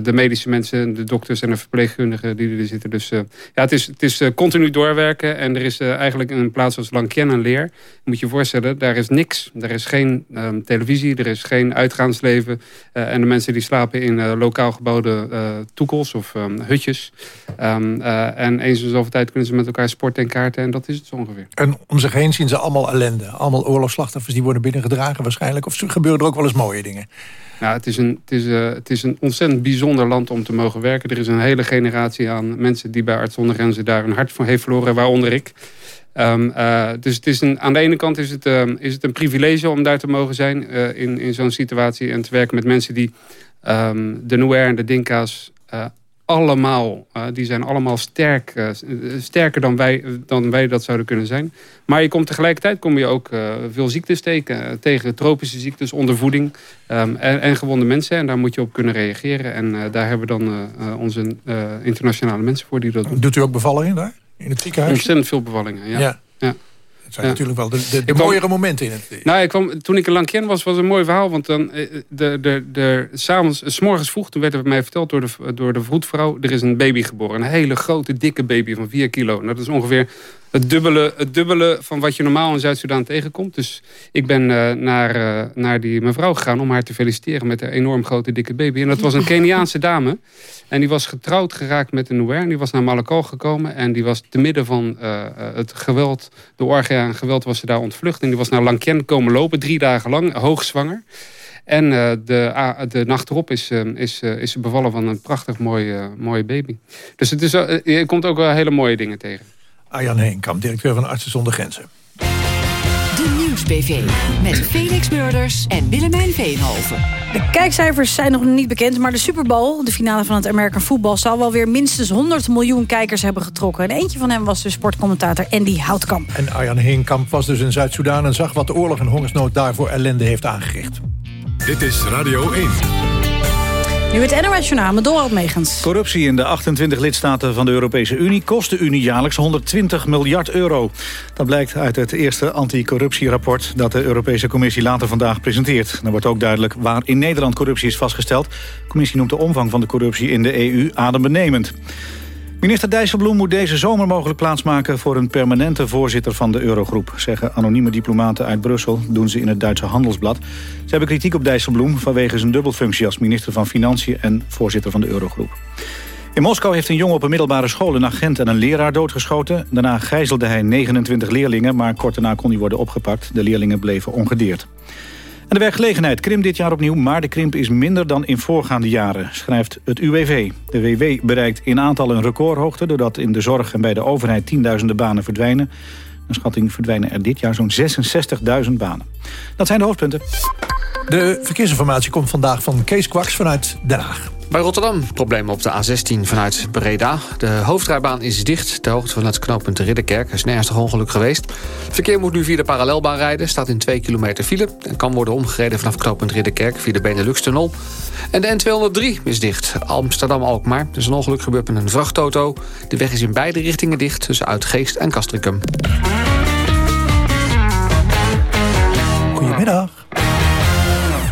de medische mensen, de dokters en de verpleegkundigen die er zitten. Dus ja, het is, het is continu doorwerken. En er is eigenlijk een plaats als Lankien en Leer. Moet je je voorstellen, daar is niks. Er is geen um, televisie, er is geen uitgaansleven. Uh, en de mensen die slapen in uh, lokaal gebouwde uh, toekels of um, hutjes. Um, en eens in zoveel tijd kunnen ze met elkaar sporten en kaarten. En dat is het zo ongeveer. En om zich heen zien ze allemaal ellende. Allemaal oorlogsslachtoffers die worden binnengedragen waarschijnlijk. Of gebeuren er ook wel eens mooie dingen? Nou, het, is een, het, is, het is een ontzettend bijzonder land om te mogen werken. Er is een hele generatie aan mensen die bij Arts zonder Grenzen daar een hart voor heeft verloren. Waaronder ik. Um, uh, dus het is een, aan de ene kant is het, um, is het een privilege om daar te mogen zijn uh, in, in zo'n situatie. En te werken met mensen die um, de Nuer en de Dinka's uh, allemaal, die zijn allemaal sterk, sterker dan wij, dan wij dat zouden kunnen zijn. Maar je komt tegelijkertijd kom je ook veel ziektes tegen, tegen tropische ziektes, ondervoeding en, en gewonde mensen. En daar moet je op kunnen reageren. En daar hebben we dan onze internationale mensen voor die dat doen. Doet u ook bevallingen daar? In het ziekenhuis? Ontzettend veel bevallingen, ja. ja. ja. Het zijn ja. natuurlijk wel de, de, de mooiere momenten in het. Nou, ik kwam, toen ik in Lankien was, was een mooi verhaal. Want dan, de, de, de, s'avonds, s morgens vroeg, toen werd er mij verteld door de, door de vroedvrouw... er is een baby geboren. Een hele grote, dikke baby van 4 kilo. Nou, dat is ongeveer het dubbele, het dubbele van wat je normaal in Zuid-Soedan tegenkomt. Dus ik ben uh, naar, uh, naar die mevrouw gegaan om haar te feliciteren... met een enorm grote, dikke baby. En dat was een Keniaanse dame. En die was getrouwd geraakt met een Nuer. En die was naar Malakal gekomen. En die was te midden van uh, het geweld, de orgia en geweld was ze daar ontvlucht. En die was naar Lankien komen lopen, drie dagen lang, hoogzwanger. En uh, de, uh, de nacht erop is, uh, is, is ze bevallen van een prachtig mooie, mooie baby. Dus het is, je komt ook wel hele mooie dingen tegen. Arjan Heenkamp, directeur van Artsen zonder Grenzen. De Nieuws-PV met Felix Murders en Willemijn Veenhoven. De kijkcijfers zijn nog niet bekend, maar de Super Bowl... de finale van het American Football... zal wel weer minstens 100 miljoen kijkers hebben getrokken. En eentje van hen was de sportcommentator Andy Houtkamp. En Arjan Heenkamp was dus in Zuid-Soedan... en zag wat de oorlog en hongersnood daarvoor ellende heeft aangericht. Dit is Radio 1. Nu het NOS Journaal met Dorald Megens. Corruptie in de 28 lidstaten van de Europese Unie kost de Unie jaarlijks 120 miljard euro. Dat blijkt uit het eerste anticorruptierapport dat de Europese Commissie later vandaag presenteert. Dan wordt ook duidelijk waar in Nederland corruptie is vastgesteld. De commissie noemt de omvang van de corruptie in de EU adembenemend. Minister Dijsselbloem moet deze zomer mogelijk plaatsmaken... voor een permanente voorzitter van de Eurogroep... zeggen anonieme diplomaten uit Brussel, doen ze in het Duitse Handelsblad. Ze hebben kritiek op Dijsselbloem vanwege zijn dubbelfunctie... als minister van Financiën en voorzitter van de Eurogroep. In Moskou heeft een jongen op een middelbare school een agent en een leraar doodgeschoten. Daarna gijzelde hij 29 leerlingen, maar kort daarna kon hij worden opgepakt. De leerlingen bleven ongedeerd. En de werkgelegenheid krimpt dit jaar opnieuw, maar de krimp is minder dan in voorgaande jaren, schrijft het UWV. De WW bereikt in aantal een recordhoogte, doordat in de zorg en bij de overheid tienduizenden banen verdwijnen. Een schatting verdwijnen er dit jaar zo'n 66.000 banen. Dat zijn de hoofdpunten. De verkeersinformatie komt vandaag van Kees Kwaks vanuit Den Haag. Bij Rotterdam problemen op de A16 vanuit Breda. De hoofdrijbaan is dicht ter hoogte van het knooppunt Ridderkerk. Er is een ernstig ongeluk geweest. Verkeer moet nu via de parallelbaan rijden. Staat in 2 kilometer file. En kan worden omgereden vanaf knooppunt Ridderkerk via de Benelux-tunnel. En de N203 is dicht. Amsterdam-Alkmaar. Er is een ongeluk gebeurd met een vrachtauto. De weg is in beide richtingen dicht tussen Uitgeest en Castricum. Goedemiddag.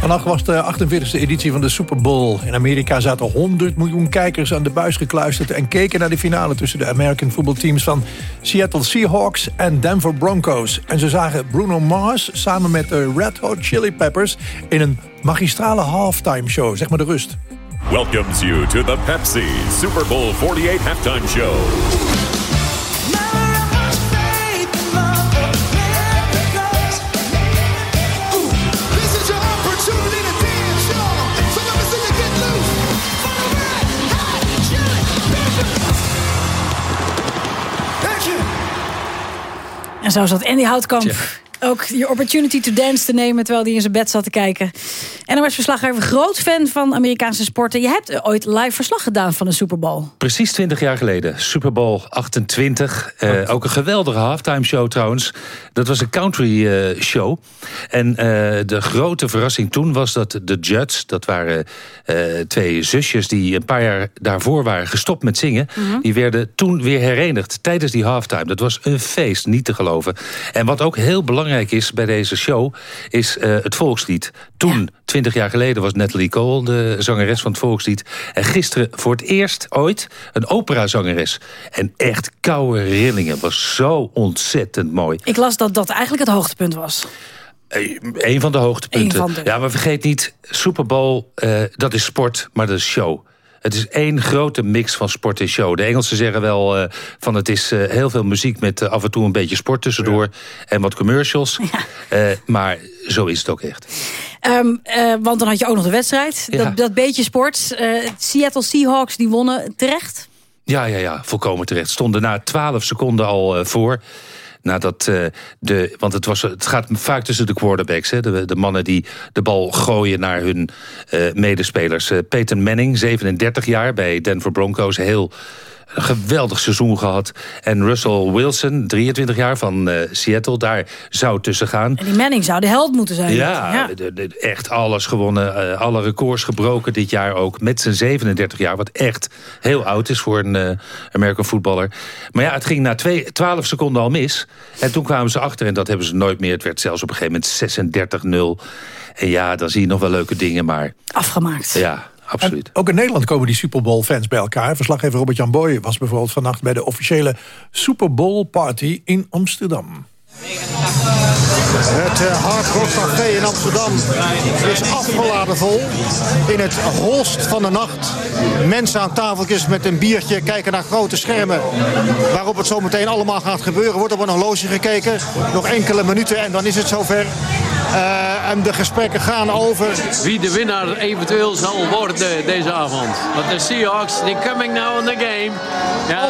Vannacht was de 48e editie van de Super Bowl. In Amerika zaten 100 miljoen kijkers aan de buis gekluisterd... en keken naar de finale tussen de American voetbalteams van Seattle Seahawks en Denver Broncos. En ze zagen Bruno Mars samen met de Red Hot Chili Peppers... in een magistrale halftime show, zeg maar de rust. welcomes you to the Pepsi Super Bowl 48 halftime show. En zo zat Andy Houtkamp ook je opportunity to dance te nemen... terwijl hij in zijn bed zat te kijken. En dan was verslaggever groot fan van Amerikaanse sporten. Je hebt ooit live verslag gedaan van de Super Bowl. Precies 20 jaar geleden. Super Bowl 28. Eh, ook een geweldige halftime show trouwens. Dat was een country eh, show. En eh, de grote verrassing toen was dat de Judds... dat waren twee zusjes die een paar jaar daarvoor waren gestopt met zingen... Mhm. die werden toen weer herenigd tijdens die halftime. Dat was een feest, niet te geloven. En wat ook heel belangrijk is bij deze show... is eh, het volkslied. Toen, 20 jaar geleden, was Natalie Cole de zangeres van het volkslied. En gisteren voor het eerst ooit een operazangeres. En echt koude rillingen. was zo ontzettend mooi. Ik las dat dat eigenlijk het hoogtepunt was. Een van de hoogtepunten. Van de. Ja, maar vergeet niet, Super Bowl, eh, dat is sport, maar dat is show. Het is één grote mix van sport en show. De Engelsen zeggen wel eh, van het is eh, heel veel muziek... met eh, af en toe een beetje sport tussendoor en wat commercials. Maar zo is het ook echt. Ehm, eh, want dan had je ook nog de wedstrijd. Ja. Dat, dat beetje sport. Seattle Seahawks die wonnen terecht. Ja, ja, ja, volkomen terecht. Stonden na 12 seconden al voor. Nadat eh, de. Want het, was, het gaat vaak tussen de quarterbacks. Hè, de, de mannen die de bal gooien naar hun eh, medespelers. Eh, Peyton Manning, 37 jaar bij Denver Broncos. Heel een geweldig seizoen gehad. En Russell Wilson, 23 jaar van eh, Seattle. Daar zou tussen gaan. En die Manning zou de held moeten zijn. Ja, de- de- echt alles gewonnen. eh, alle records gebroken dit jaar ook. Met zijn 37 jaar, wat echt heel oud is voor een eh American voetballer. Maar ja, het ging na twee, 12 seconden al mis. En toen kwamen ze achter en dat hebben ze nooit meer. Het werd zelfs op een gegeven moment 36-0. En ja, dan zie je nog wel leuke dingen, maar... Afgemaakt. Ja, absoluut. Ook in Nederland komen die Super Bowl fans bij elkaar. Verslaggever Robert-Jan Boy was bijvoorbeeld vannacht... bij de officiële Super Bowl party in Amsterdam. Het eh, Hard Rock Café in Amsterdam is afgeladen vol. In het holst van de nacht. Mensen aan tafeltjes met een biertje kijken naar grote schermen. Waarop het zo meteen allemaal gaat gebeuren. Wordt op een horloge gekeken. Nog enkele minuten en dan is het zover. Eh, en de gesprekken gaan over... wie de winnaar eventueel zal worden deze avond. Want de Seahawks, die coming now in the game. Ja,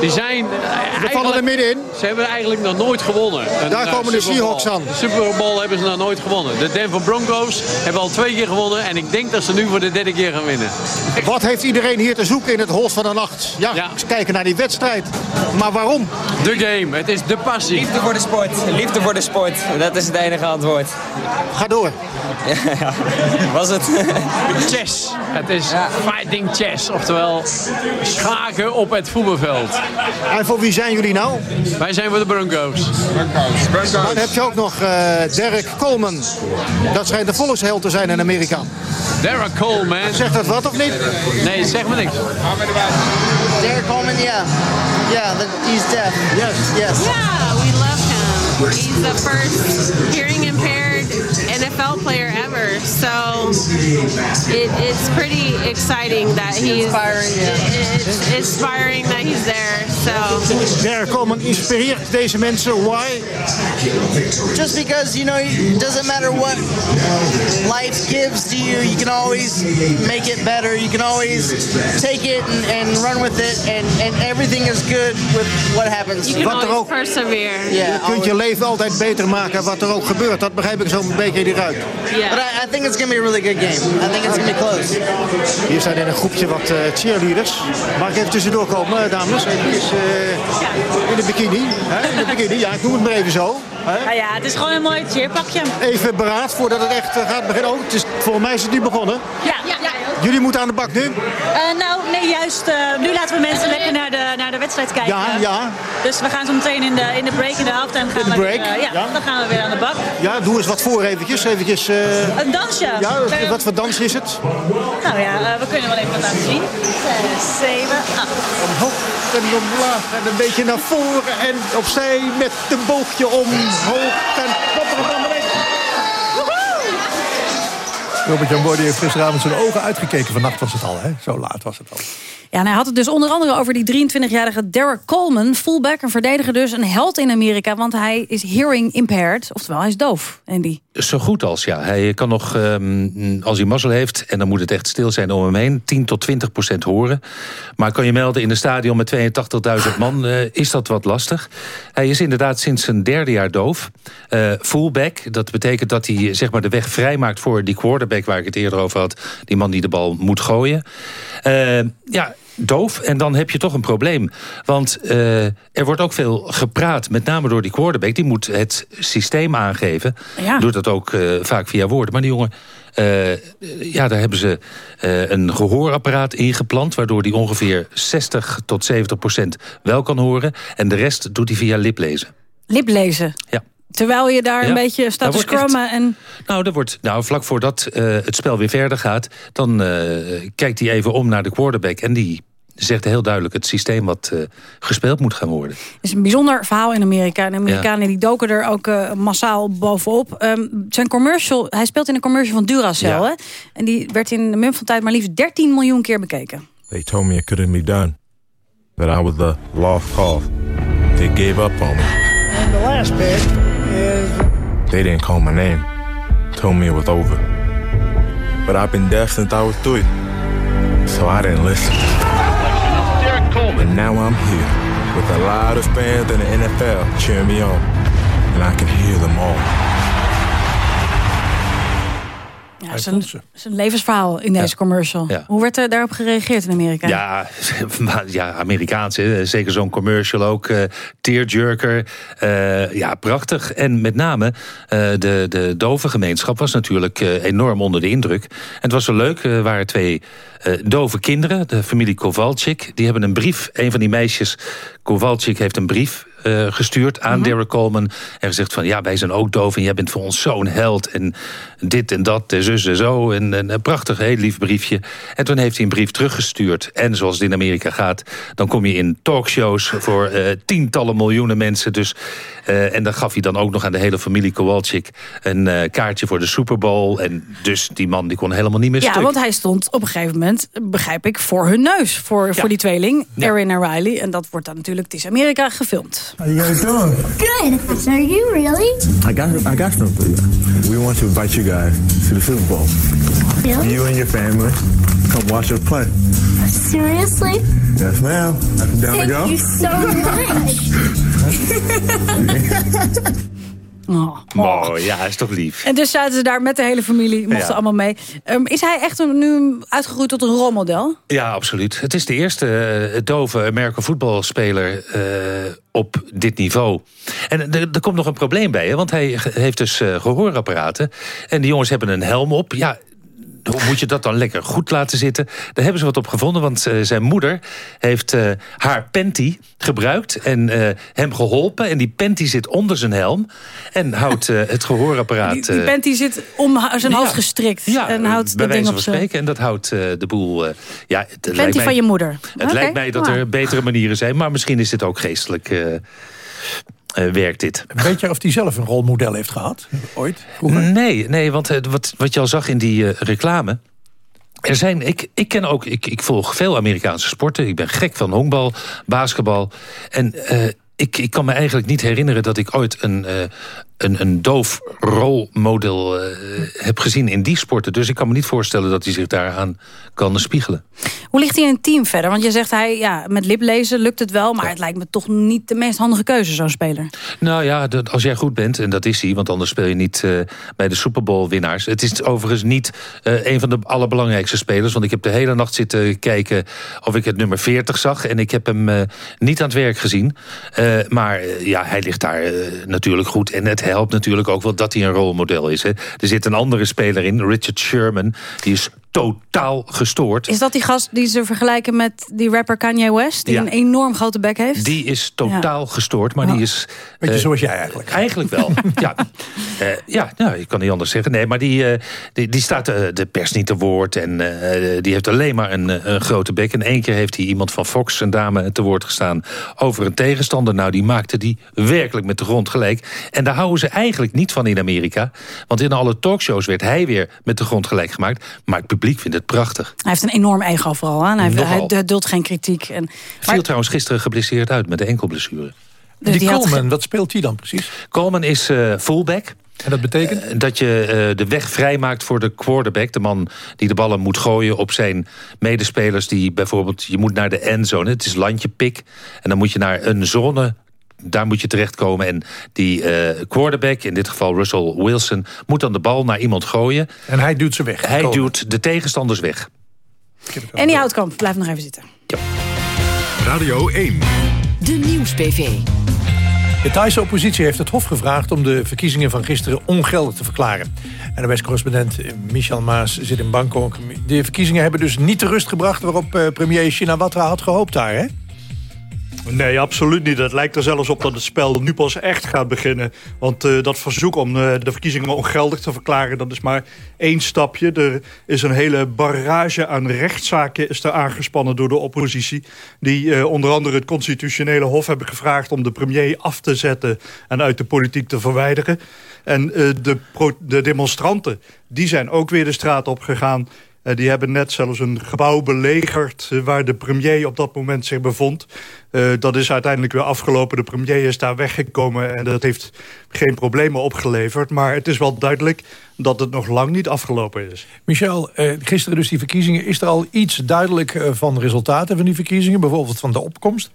die zijn... We Oh. vallen er middenin. Ze hebben eigenlijk nog nooit gewonnen. Een, Daar eh, komen de. Seahawks aan. De Super Bowl hebben ze nog nooit gewonnen. De Denver Broncos hebben al twee keer gewonnen. En ik denk dat ze nu voor de derde keer gaan winnen. Wat heeft iedereen hier te zoeken in het holst van de nacht? Ja, kijken naar die wedstrijd. Maar waarom? De game, het is de passie. Liefde voor de sport. Liefde voor de sport. Dat is het enige antwoord. Ga door. Ja, was het? Chess. Het is fighting chess. Oftewel schaken op het voetbalveld. En voor wie zijn jullie nou? Wij zijn voor de Broncos. Dan heb je ook nog eh, Derek Coleman. Dat schijnt de volksheld te zijn in Amerika. Derek Coleman. Zegt dat wat of niet? Nee, zeg maar niks. Derek Coleman, yeah. Yeah, the, he's deaf. Yes. Yes. Yeah, we love him. He's the first hearing impaired NFL player ever. So it, it's pretty exciting that he's Inspiring, yeah. it- it's inspiring that he's there. So Derek inspireert deze mensen. Why? Just because, you know, it doesn't matter what life gives to you, you can always make it better. You can always take it and, and run with it, and, and everything is good with what happens. you can Wat er always ook- persevere. Je kunt je leven altijd beter maken wat er ook gebeurt. Dat begrijp ik zo'n beetje hieruit. Yeah. But I, I think it's going to be a really good game. I think it's going to be close. Hier zijn in een groepje wat eh, cheerleaders. Mag ik even tussendoor komen, eh, dames? Even eh, in de bikini. Hè? In de bikini, ja, ik noem het maar even zo. Hè? Nou ja, het is gewoon een mooi cheerpakje. Even beraad voordat het echt eh, gaat beginnen. Oh, het is, volgens mij is het nu begonnen. Ja, ja, ja. Jullie moeten aan de bak nu. Eh, nou, nee, juist. eh, nu laten we mensen lekker naar de, naar de wedstrijd kijken. Ja, ja. Dus we gaan zo meteen in de, in de break, in de halftime gaan In de we weer, break, eh, ja, ja. dan gaan we weer aan de bak. Ja, doe eens wat voor eventjes. eventjes Een dansje. ja, wat voor dans is het? Nou ja, we kunnen wel even wat laten zien. Zes, zeven, acht. Omhoog en omlaag en een beetje naar voren en opzij met een boogje omhoog en Robert-Jan Boy die heeft gisteravond zijn ogen uitgekeken. Vannacht was het al, hè? Zo laat was het al. Ja, en hij had het dus onder andere over die 23-jarige Derek Coleman. Fullback, een verdediger dus, een held in Amerika. Want hij is hearing impaired, oftewel hij is doof. En die Zo goed als, ja. Hij kan nog, ehm, als hij mazzel heeft... en dan moet het echt stil zijn om hem heen... 10 tot 20 procent horen. Maar kan je melden, in een stadion met 82.000 man... eh, is dat wat lastig. Hij is inderdaad sinds zijn derde jaar doof. Eh, fullback, dat betekent dat hij zeg maar, de weg vrijmaakt... voor die quarterback waar ik het eerder over had. Die man die de bal moet gooien. Eh, ja, doof. En dan heb je toch een probleem. Want eh, er wordt ook veel gepraat, met name door die quarterback. Die moet het systeem aangeven. Ja. Doet dat ook eh, vaak via woorden. Maar die jongen, eh, ja, daar hebben ze een gehoorapparaat ingeplant... waardoor die ongeveer 60 tot 70 procent wel kan horen. En de rest doet hij via liplezen. liplezen. Ja. Terwijl je daar Ja, een beetje staat daar te echt- scrummen. En... Nou, er wordt, nou vlak voordat eh, het spel weer verder gaat... dan eh, kijkt hij even om naar de quarterback... en die zegt heel duidelijk het systeem wat eh, gespeeld moet gaan worden. Het is een bijzonder verhaal in Amerika. En de Amerikanen die doken er ook massaal bovenop. Ehm, zijn commercial, hij speelt in een commercial van Duracell. Ja. Hè? En die werd in de mum van tijd maar liefst 13 miljoen keer bekeken. They told me it couldn't be done. That I was the lost cause. They gave up on me. And the last pick is... They didn't call my name. Told me it was over. But I've been deaf since I was three. So I didn't listen. And now I'm here with a lot of fans in the NFL cheering me on. And I can hear them all. Ja, zijn, zijn levensverhaal in deze commercial. Ja. Hoe werd er daarop gereageerd in Amerika? Ja, ja Amerikaans, hè. zeker zo'n commercial ook. eh tearjerker, eh, ja, prachtig. En met name eh, de, de dove gemeenschap was natuurlijk enorm onder de indruk. En het was zo leuk, er waren twee dove kinderen, de familie Kowalczyk. Die hebben een brief, een van die meisjes, Kowalczyk heeft een brief eh, gestuurd aan Derek Coleman. En gezegd van, ja, wij zijn ook doof en jij bent voor ons zo'n held. En dit en dat, en zus en zo. En, en een prachtig, heel lief briefje. En toen heeft hij een brief teruggestuurd. En zoals het in Amerika gaat, dan kom je in talkshows voor eh, tientallen miljoenen mensen. Dus, eh, en dan gaf hij dan ook nog aan de hele familie Kowalczyk een kaartje voor de Super Bowl. En dus die man die kon helemaal niet meer Ja, stuk. want hij stond op een gegeven moment, begrijp ik, voor hun neus. Voor, voor die tweeling, Erin en Riley. En dat wordt dan natuurlijk, het is Amerika, gefilmd. How you guys doing? Good. So Are you really? I got I got something for you. We want to invite you guys to the Super Bowl. Really? You and your family come watch us play. Seriously? Yes, ma'am. Down Thank to go. Thank you so much. Oh. Mooi, ja, is toch lief. En dus zaten ze daar met de hele familie, mochten Ja. allemaal mee. Ehm, is hij echt een, nu uitgegroeid tot een rolmodel? Ja, absoluut. Het is de eerste eh, dove American voetbalspeler eh, op dit niveau. En er, komt nog een probleem bij, hè, want hij heeft dus eh, gehoorapparaten. En die jongens hebben een helm op. Ja, hoe moet je dat dan lekker goed laten zitten? Daar hebben ze wat op gevonden, want eh, zijn moeder heeft eh, haar panty gebruikt en eh, hem geholpen. En die panty zit onder zijn helm en houdt het gehoorapparaat... Die, die panty zit om zijn hoofd gestrikt. en houdt bij dat ding op zijn... spreken. En dat houdt de boel... ja, het lijkt Panty mij- van je moeder. Het lijkt mij dat er betere manieren zijn. Maar misschien is dit ook geestelijk... eh, werkt dit. Weet je of hij zelf een rolmodel heeft gehad? Ooit? Vroeger? Nee, nee want eh, wat, wat je al zag in die eh, reclame... Er zijn, ik, ik ken ook, ik, ik volg veel Amerikaanse sporten. Ik ben gek van honkbal, basketbal. En ik, ik kan me eigenlijk niet herinneren dat ik ooit een, een, een doof rolmodel eh, heb gezien in die sporten. Dus ik kan me niet voorstellen dat hij zich daaraan kan spiegelen. Hoe ligt hij in het team verder? Want je zegt, hij, ja, met liplezen lukt het wel... maar het lijkt me toch niet de meest handige keuze, zo'n speler. Nou ja, dat, als jij goed bent, en dat is hij... want anders speel je niet eh, bij de Super Bowl winnaars. Het is overigens niet eh, een van de allerbelangrijkste spelers... want ik heb de hele nacht zitten kijken of ik het nummer 40 zag... en ik heb hem niet aan het werk gezien. Maar ja, hij ligt daar natuurlijk goed. En het helpt natuurlijk ook wel dat hij een rolmodel is. Hè. Er zit een andere speler in, Richard Sherman... die is totaal gestoord. Is dat die gast die ze vergelijken met die rapper Kanye West... die Ja. een enorm grote bek heeft? Die is totaal gestoord, maar die is... Beetje eh, zoals jij eigenlijk. Eigenlijk wel, ja. Eh, ja, nou, ik kan niet anders zeggen. Nee, maar die, eh, die, die staat de pers niet te woord. En eh, die heeft alleen maar een, eh, een grote bek. En één keer heeft hij iemand van Fox, een dame, te woord gestaan... over een tegenstander. Nou, die maakte die werkelijk met de grond gelijk. En daar houden ze eigenlijk niet van in Amerika. Want in alle talkshows werd hij weer met de grond gelijk gemaakt. Maar het publiek vindt het prachtig. Hij heeft een enorm ego vooral. Hè? En Hij, hij duldt geen kritiek. En, Viel trouwens gisteren geblesseerd uit met de enkelblessure. Dus die, die Coleman, ge- wat speelt hij dan precies? Coleman is eh, fullback. En dat betekent? Eh, dat je eh, de weg vrijmaakt voor de quarterback. De man die de ballen moet gooien op zijn medespelers. Die bijvoorbeeld, je moet naar de endzone. Het is landje pik. En dan moet je naar een zone. Daar moet je terechtkomen. En die eh, quarterback, in dit geval Russell Wilson... moet dan de bal naar iemand gooien. En hij duwt ze weg. Hij duwt de tegenstanders weg. En die Houtkamp, blijf nog even zitten. Radio 1. De Nieuws-PV. De Thaise oppositie heeft het Hof gevraagd om de verkiezingen van gisteren ongeldig te verklaren. En de correspondent Michel Maas zit in Bangkok. De verkiezingen hebben dus niet de rust gebracht waarop eh, premier Shinawatra had gehoopt daar, hè? Nee, absoluut niet. Het lijkt er zelfs op dat het spel nu pas echt gaat beginnen. Want eh, dat verzoek om eh, de verkiezingen ongeldig te verklaren... dat is maar één stapje. Er is een hele barrage aan rechtszaken is er aangespannen door de oppositie... die eh, onder andere het constitutionele hof hebben gevraagd... om de premier af te zetten en uit de politiek te verwijderen. En de, de demonstranten die zijn ook weer de straat op gegaan... Eh, die hebben net zelfs een gebouw belegerd eh, waar de premier op dat moment zich bevond. Eh, dat is uiteindelijk weer afgelopen. De premier is daar weggekomen en dat heeft geen problemen opgeleverd. Maar het is wel duidelijk dat het nog lang niet afgelopen is. Michel, gisteren dus die verkiezingen. Is er al iets duidelijk van resultaten van die verkiezingen? Bijvoorbeeld van de opkomst?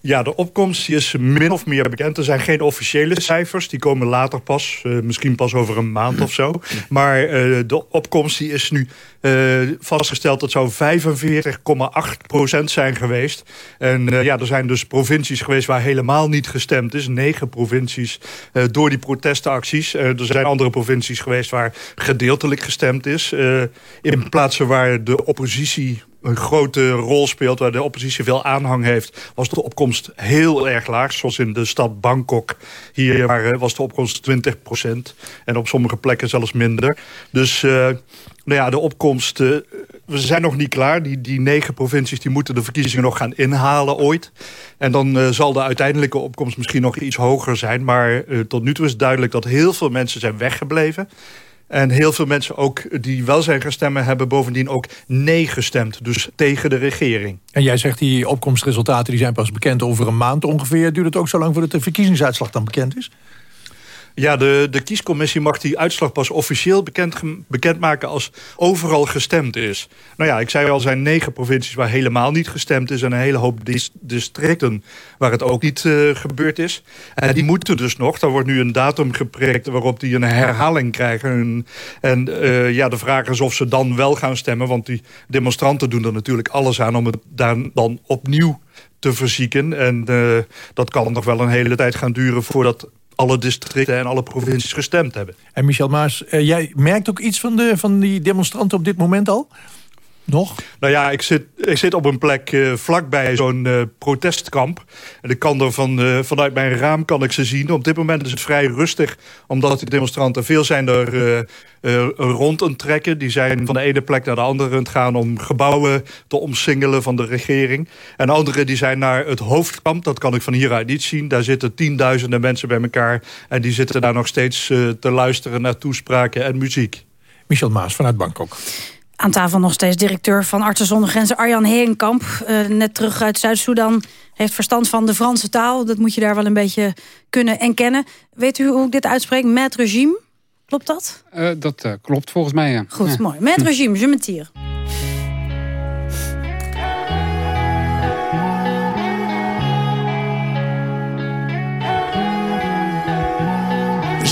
Ja, de opkomst is min of meer bekend. Er zijn geen officiële cijfers, die komen later pas. eh, misschien pas over een maand of zo. Maar eh, de opkomst die is nu eh, vastgesteld... dat zou 45,8% zijn geweest. En ja, er zijn dus provincies geweest waar helemaal niet gestemd is. Negen provincies door die protestacties. Er zijn andere provincies geweest waar gedeeltelijk gestemd is. In plaatsen waar de oppositie een grote rol speelt... waar de oppositie veel aanhang heeft... was de opkomst heel erg laag. Zoals in de stad Bangkok. Hier waar, eh, was de opkomst 20% En op sommige plekken zelfs minder. Dus eh, nou ja, de opkomst... eh, we zijn nog niet klaar. Die, die negen provincies die moeten de verkiezingen nog gaan inhalen ooit. En dan eh, zal de uiteindelijke opkomst misschien nog iets hoger zijn. Maar eh, tot nu toe is duidelijk dat heel veel mensen zijn weggebleven. En heel veel mensen ook die wel zijn gaan stemmen... hebben bovendien ook nee gestemd. Dus tegen de regering. En jij zegt die opkomstresultaten die zijn pas bekend over een maand ongeveer. Duurt het ook zo lang voordat de verkiezingsuitslag dan bekend is? Ja, de, de kiescommissie mag die uitslag pas officieel bekend, bekendmaken als overal gestemd is. Nou ja, ik zei al, er zijn negen provincies waar helemaal niet gestemd is... en een hele hoop dis districten waar het ook niet uh, gebeurd is. En die moeten dus nog. Daar wordt nu een datum geprikt waarop die een herhaling krijgen. En, uh, ja, de vraag is of ze dan wel gaan stemmen... want die demonstranten doen er natuurlijk alles aan om het daar dan opnieuw te verzieken. En dat kan nog wel een hele tijd gaan duren voordat alle districten en alle provincies gestemd hebben. En Michel Maas, uh, jij merkt ook iets van, de, van die demonstranten op dit moment al? Nog? Nou ja, ik zit, ik zit op een plek uh, vlakbij zo'n uh, protestkamp. En ik kan er van, uh, vanuit mijn raam kan ik ze zien. Op dit moment is het vrij rustig, omdat de demonstranten... veel zijn er rond aan trekken. Die zijn van de ene plek naar de andere aan het gaan... om gebouwen te omsingelen van de regering. En anderen die zijn naar het hoofdkamp. Dat kan ik van hieruit niet zien. Daar zitten tienduizenden mensen bij elkaar. En die zitten daar nog steeds te luisteren naar toespraken en muziek. Michel Maas vanuit Bangkok. Aan tafel nog steeds directeur van Artsen zonder Grenzen, Arjan Heenkamp. Uh, net terug uit Zuid-Soedan. Heeft verstand van de Franse taal. Dat moet je daar wel een beetje kunnen en kennen. Weet u hoe ik dit uitspreek? Met regime. Klopt dat? Uh, dat uh, klopt volgens mij, ja. Goed, ja. mooi. Met regime, je me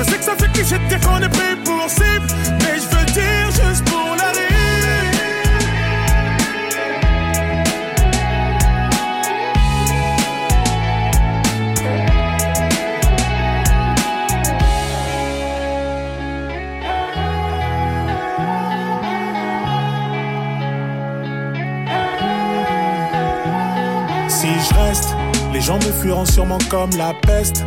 Je sais que ça fait cliché de dire qu'on est pris pour cible. Mais je veux dire juste pour la rire. Si je reste, les gens me fuiront sûrement comme la peste.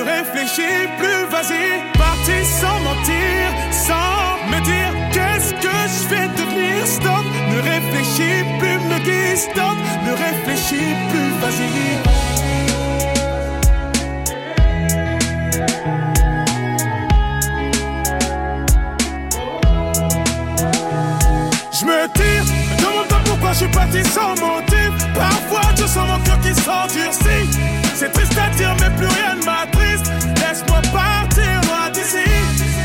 Stop, ne réfléchis plus, vas-y. Parti sans mentir, sans me dire qu'est-ce que je vais devenir. Stop, ne réfléchis plus, me guide. Stop, ne réfléchis plus, vas-y. Je me tire, me demande pas pourquoi je suis parti sans motif. Parfois je sens mon cœur qui s'endurcit. C'est triste à dire, mais plus rien ne m'attriste. Laisse-moi partir loin d'ici.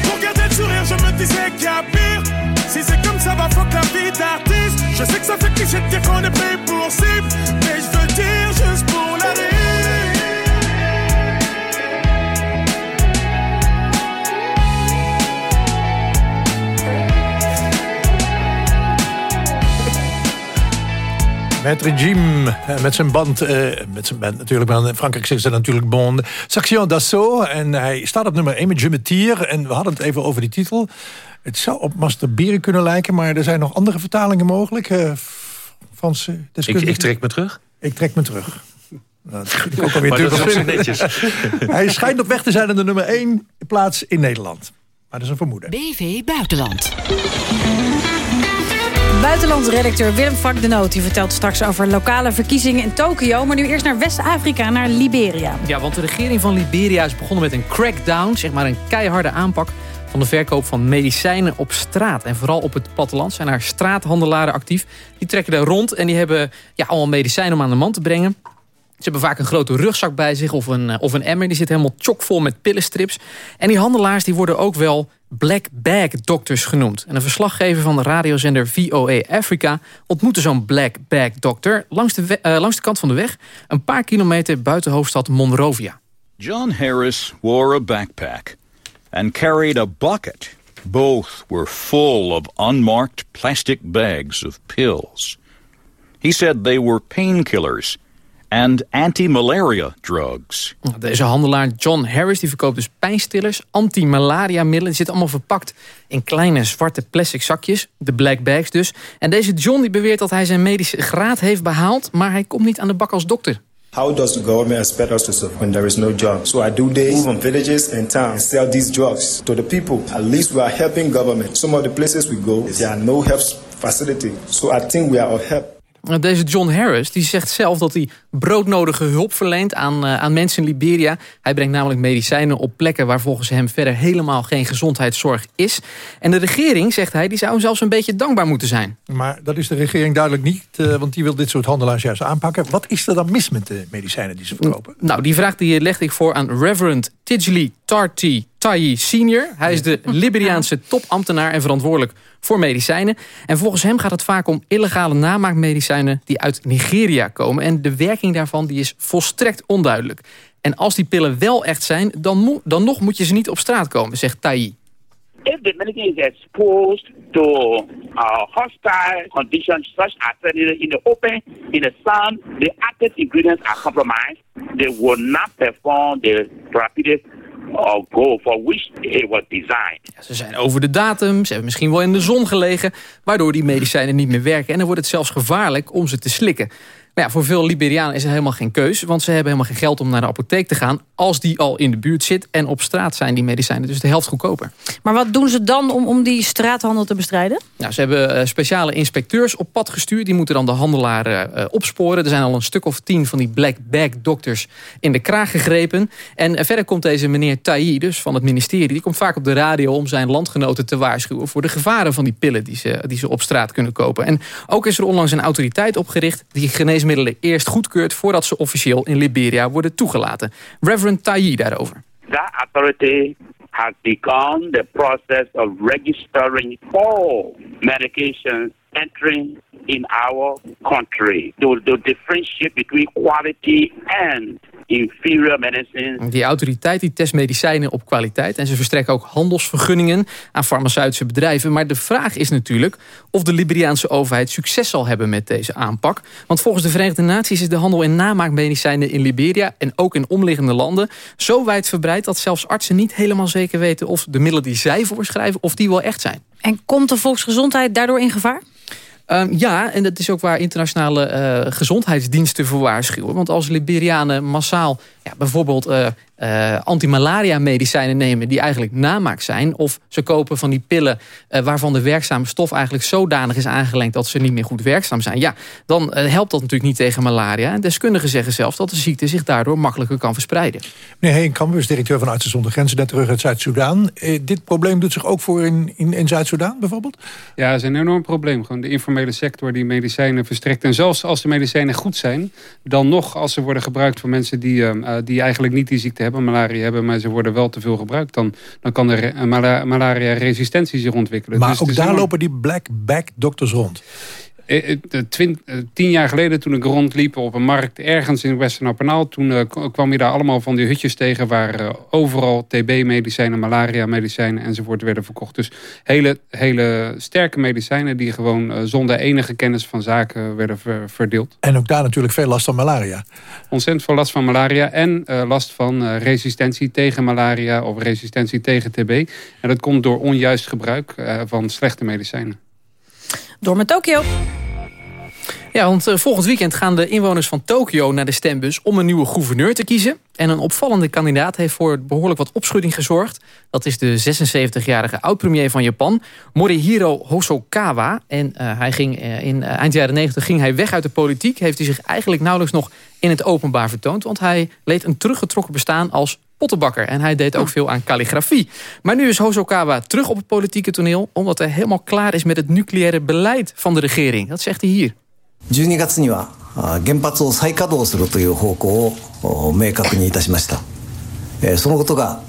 Pour garder le sourire, je me disais qu'il y a pire. Si c'est comme ça, va fuck la vie d'artiste. Je sais que ça fait cliché de dire qu'on est pris pour cible. Mais je veux dire Met regime, eh, met zijn band, eh, met zijn band natuurlijk, maar in Frankrijk zeggen ze natuurlijk Bond. Section d'Assaut, en hij staat op nummer 1 met Je Metier. En we hadden het even over die titel. Het zou op masturberen kunnen lijken, maar er zijn nog andere vertalingen mogelijk. Uh, Franse Ik, deskundigen. ik trek me terug. Ik trek me terug. Nou, dat vind ik ook alweer netjes. Hij schijnt op weg te zijn naar de nummer 1 plaats in Nederland. Maar dat is een vermoeden. BV Buitenland. Buitenlandredacteur Willem Frank de Noot die vertelt straks over lokale verkiezingen in Tokio. Maar nu eerst naar West-Afrika, naar Liberia. Ja, want de regering van Liberia is begonnen met een crackdown, zeg maar een keiharde aanpak van de verkoop van medicijnen op straat. En vooral op het platteland zijn er straathandelaren actief. Die trekken daar rond en die hebben ja, allemaal medicijnen om aan de man te brengen. Ze hebben vaak een grote rugzak bij zich of een, eh, of een emmer. Die zit helemaal chockvol met pillenstrips. En die handelaars die worden ook wel black bag doctors genoemd. En een verslaggever van de radiozender VOA Africa... ontmoette zo'n black bag doctor langs de, eh, langs de kant van de weg... een paar kilometer buiten hoofdstad Monrovia. John Harris wore a backpack and carried a bucket. Both were full of unmarked plastic bags of pills. He said they were painkillers and anti-malaria drugs. Deze handelaar John Harris die verkoopt dus pijnstillers, anti-malaria-middelen. Die zitten allemaal verpakt in kleine zwarte plastic zakjes. De black bags dus. En deze John die beweert dat hij zijn medische graad heeft behaald... maar hij komt niet aan de bak als dokter. How does the government expect us to survive when there is no job? So I do this, move from villages and towns and sell these drugs to the people. At least we are helping government. Some of the places we go, there are no health facility. So I think we are of help. Nou, Deze John Harris die zegt zelf dat hij broodnodige hulp verleent aan, eh, aan mensen in Liberia. Hij brengt namelijk medicijnen op plekken waar volgens hem verder helemaal geen gezondheidszorg is. En de regering, zegt hij, die zou hem zelfs een beetje dankbaar moeten zijn. Maar dat is de regering duidelijk niet, eh, want die wil dit soort handelaars juist aanpakken. Wat is er dan mis met de medicijnen die ze verkopen? Nou, die vraag die legde ik voor aan Reverend Tidgley Tarty Tayi Senior. Hij is de Liberiaanse topambtenaar en verantwoordelijk voor medicijnen. En volgens hem gaat het vaak om illegale namaakmedicijnen die uit Nigeria komen. En de werking daarvan die is volstrekt onduidelijk. En als die pillen wel echt zijn, dan, mo- dan nog moet je ze niet op straat komen, zegt Tayi. If the medicine is exposed to uh, hostile conditions such as in the, in the open, in the sun, the active ingredients are compromised, they will not perform the therapeutic goal for which it was designed. Ze zijn over de datum, ze hebben misschien wel in de zon gelegen... waardoor die medicijnen niet meer werken. En dan wordt het zelfs gevaarlijk om ze te slikken. Maar ja, voor veel Liberianen is er helemaal geen keus... want ze hebben helemaal geen geld om naar de apotheek te gaan... als die al in de buurt zit. En op straat zijn die medicijnen dus de helft goedkoper. Maar wat doen ze dan om, om die straathandel te bestrijden? Nou, ze hebben eh, speciale inspecteurs op pad gestuurd. Die moeten dan de handelaren eh, opsporen. Er zijn al een stuk of tien van die black bag dokters in de kraag gegrepen. En eh, verder komt deze meneer Tayi, dus van het ministerie... die komt vaak op de radio om zijn landgenoten te waarschuwen... voor de gevaren van die pillen die ze, die ze op straat kunnen kopen. En ook is er onlangs een autoriteit opgericht... die geneesmiddelen eerst goedkeurt... voordat ze officieel in Liberia worden toegelaten. Reverend Tayi daarover. That authority has begun the process of registering all medications entering in our country to, to differentiate between quality and inferior medicine. Die autoriteit die test medicijnen op kwaliteit. En ze verstrekken ook handelsvergunningen aan farmaceutische bedrijven. Maar de vraag is natuurlijk of de Liberiaanse overheid succes zal hebben met deze aanpak. Want volgens de Verenigde Naties is de handel in namaakmedicijnen in Liberia... en ook in omliggende landen zo wijdverbreid... dat zelfs artsen niet helemaal zeker weten of de middelen die zij voorschrijven... of die wel echt zijn. En komt de volksgezondheid daardoor in gevaar? Um, ja, en dat is ook waar internationale uh, gezondheidsdiensten voor waarschuwen. Want als Liberianen massaal ja, bijvoorbeeld uh, uh, antimalaria medicijnen nemen... die eigenlijk namaak zijn... of ze kopen van die pillen waarvan de werkzame stof eigenlijk zodanig is aangelengd... dat ze niet meer goed werkzaam zijn. Ja, dan helpt dat natuurlijk niet tegen malaria. En deskundigen zeggen zelfs dat de ziekte zich daardoor makkelijker kan verspreiden. Meneer Heenkamp is directeur van Artsen zonder Grenzen... net terug uit Zuid-Soedan. dit probleem doet zich ook voor in, in, in Zuid-Soedan bijvoorbeeld? Ja, dat is een enorm probleem. Gewoon de informele sector die medicijnen verstrekt. En zelfs als de medicijnen goed zijn... dan nog als ze worden gebruikt voor mensen die, uh, die eigenlijk niet die ziekte hebben... malaria hebben, maar ze worden wel te veel gebruikt... dan, dan kan er uh, malaria-resistentie zich ontwikkelen. Maar dus ook daar enorm... lopen die black bag dokters rond? Eh, eh, eh, tien jaar geleden toen ik rondliep op een markt ergens in Western Appenal... toen kwam je daar allemaal van die hutjes tegen... waar overal TB-medicijnen, malaria-medicijnen enzovoort werden verkocht. Dus hele, hele sterke medicijnen die gewoon zonder enige kennis van zaken werden ver- verdeeld. En ook daar natuurlijk veel last van malaria. Ontzettend veel last van malaria en last van resistentie tegen malaria... of resistentie tegen TB. En dat komt door onjuist gebruik van slechte medicijnen. Door met Tokio. Ja, want eh, volgend weekend gaan de inwoners van Tokio naar de stembus om een nieuwe gouverneur te kiezen. En een opvallende kandidaat heeft voor behoorlijk wat opschudding gezorgd. Dat is de 76-jarige oud-premier van Japan, Morihiro Hosokawa. En eh, hij ging eh, in eind jaren 90 ging hij weg uit de politiek. Heeft hij zich eigenlijk nauwelijks nog in het openbaar vertoond. Want hij leed een teruggetrokken bestaan als pottenbakker. En hij deed ook veel aan kalligrafie. Maar nu is Hosokawa terug op het politieke toneel... omdat hij helemaal klaar is met het nucleaire beleid van de regering. Dat zegt hij hier. 12月にはあ原発を再稼働するという方向をお明確にいたしましたえーそのことが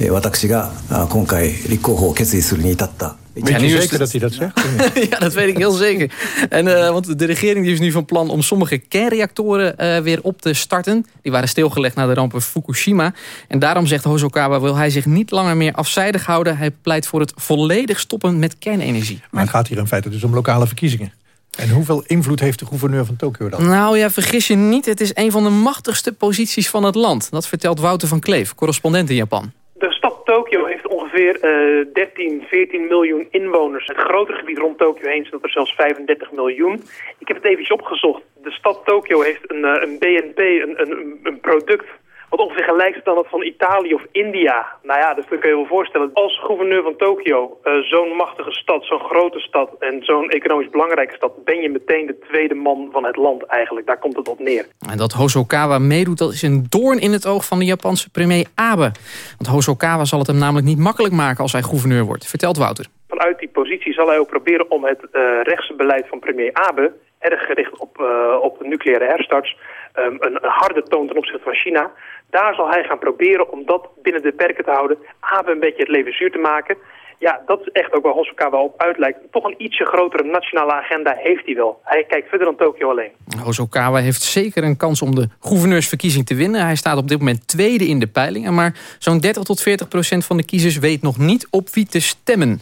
えー私があ今回立候補を決意するに至った Weet je nu is zeker het- dat hij dat zegt? ja, dat weet ik heel zeker. En, eh, want de regering die is nu van plan om sommige kernreactoren eh, weer op te starten. Die waren stilgelegd na de ramp in Fukushima. En daarom zegt Hosokawa wil hij zich niet langer meer afzijdig houden. Hij pleit voor het volledig stoppen met kernenergie. Maar het gaat hier in feite dus om lokale verkiezingen. En hoeveel invloed heeft de gouverneur van Tokio dan? Nou ja, vergis je niet. Het is een van de machtigste posities van het land. Dat vertelt Wouter van Kleef, correspondent in Japan. De stad Tokio heeft ongeveer eh 13, 14 miljoen inwoners. Het grote gebied rond Tokio heen zijn dat er zelfs 35 miljoen. Ik heb het even opgezocht. De stad Tokio heeft een, eh, een BNP, een, een, een product... wat ongeveer gelijk is aan dat van Italië of India. Nou ja, dus dat kun je wel voorstellen. Als gouverneur van Tokio, eh, zo'n machtige stad, zo'n grote stad... en zo'n economisch belangrijke stad... ben je meteen de tweede man van het land eigenlijk. Daar komt het op neer. En dat Hosokawa meedoet, dat is een doorn in het oog van de Japanse premier Abe. Want Hosokawa zal het hem namelijk niet makkelijk maken als hij gouverneur wordt. Vertelt Wouter. Vanuit die positie zal hij ook proberen om het eh rechtse beleid van premier Abe... erg gericht op, eh, op nucleaire herstarts... ehm, een, een harde toon ten opzichte van China... daar zal hij gaan proberen om dat binnen de perken te houden... Abe een beetje het leven zuur te maken... Ja, dat is echt ook waar Hosokawa op uit lijkt. Toch een ietsje grotere nationale agenda heeft hij wel. Hij kijkt verder dan Tokio alleen. Hosokawa heeft zeker een kans om de gouverneursverkiezing te winnen. Hij staat op dit moment tweede in de peilingen. Maar zo'n 30 tot 40 procent van de kiezers weet nog niet op wie te stemmen.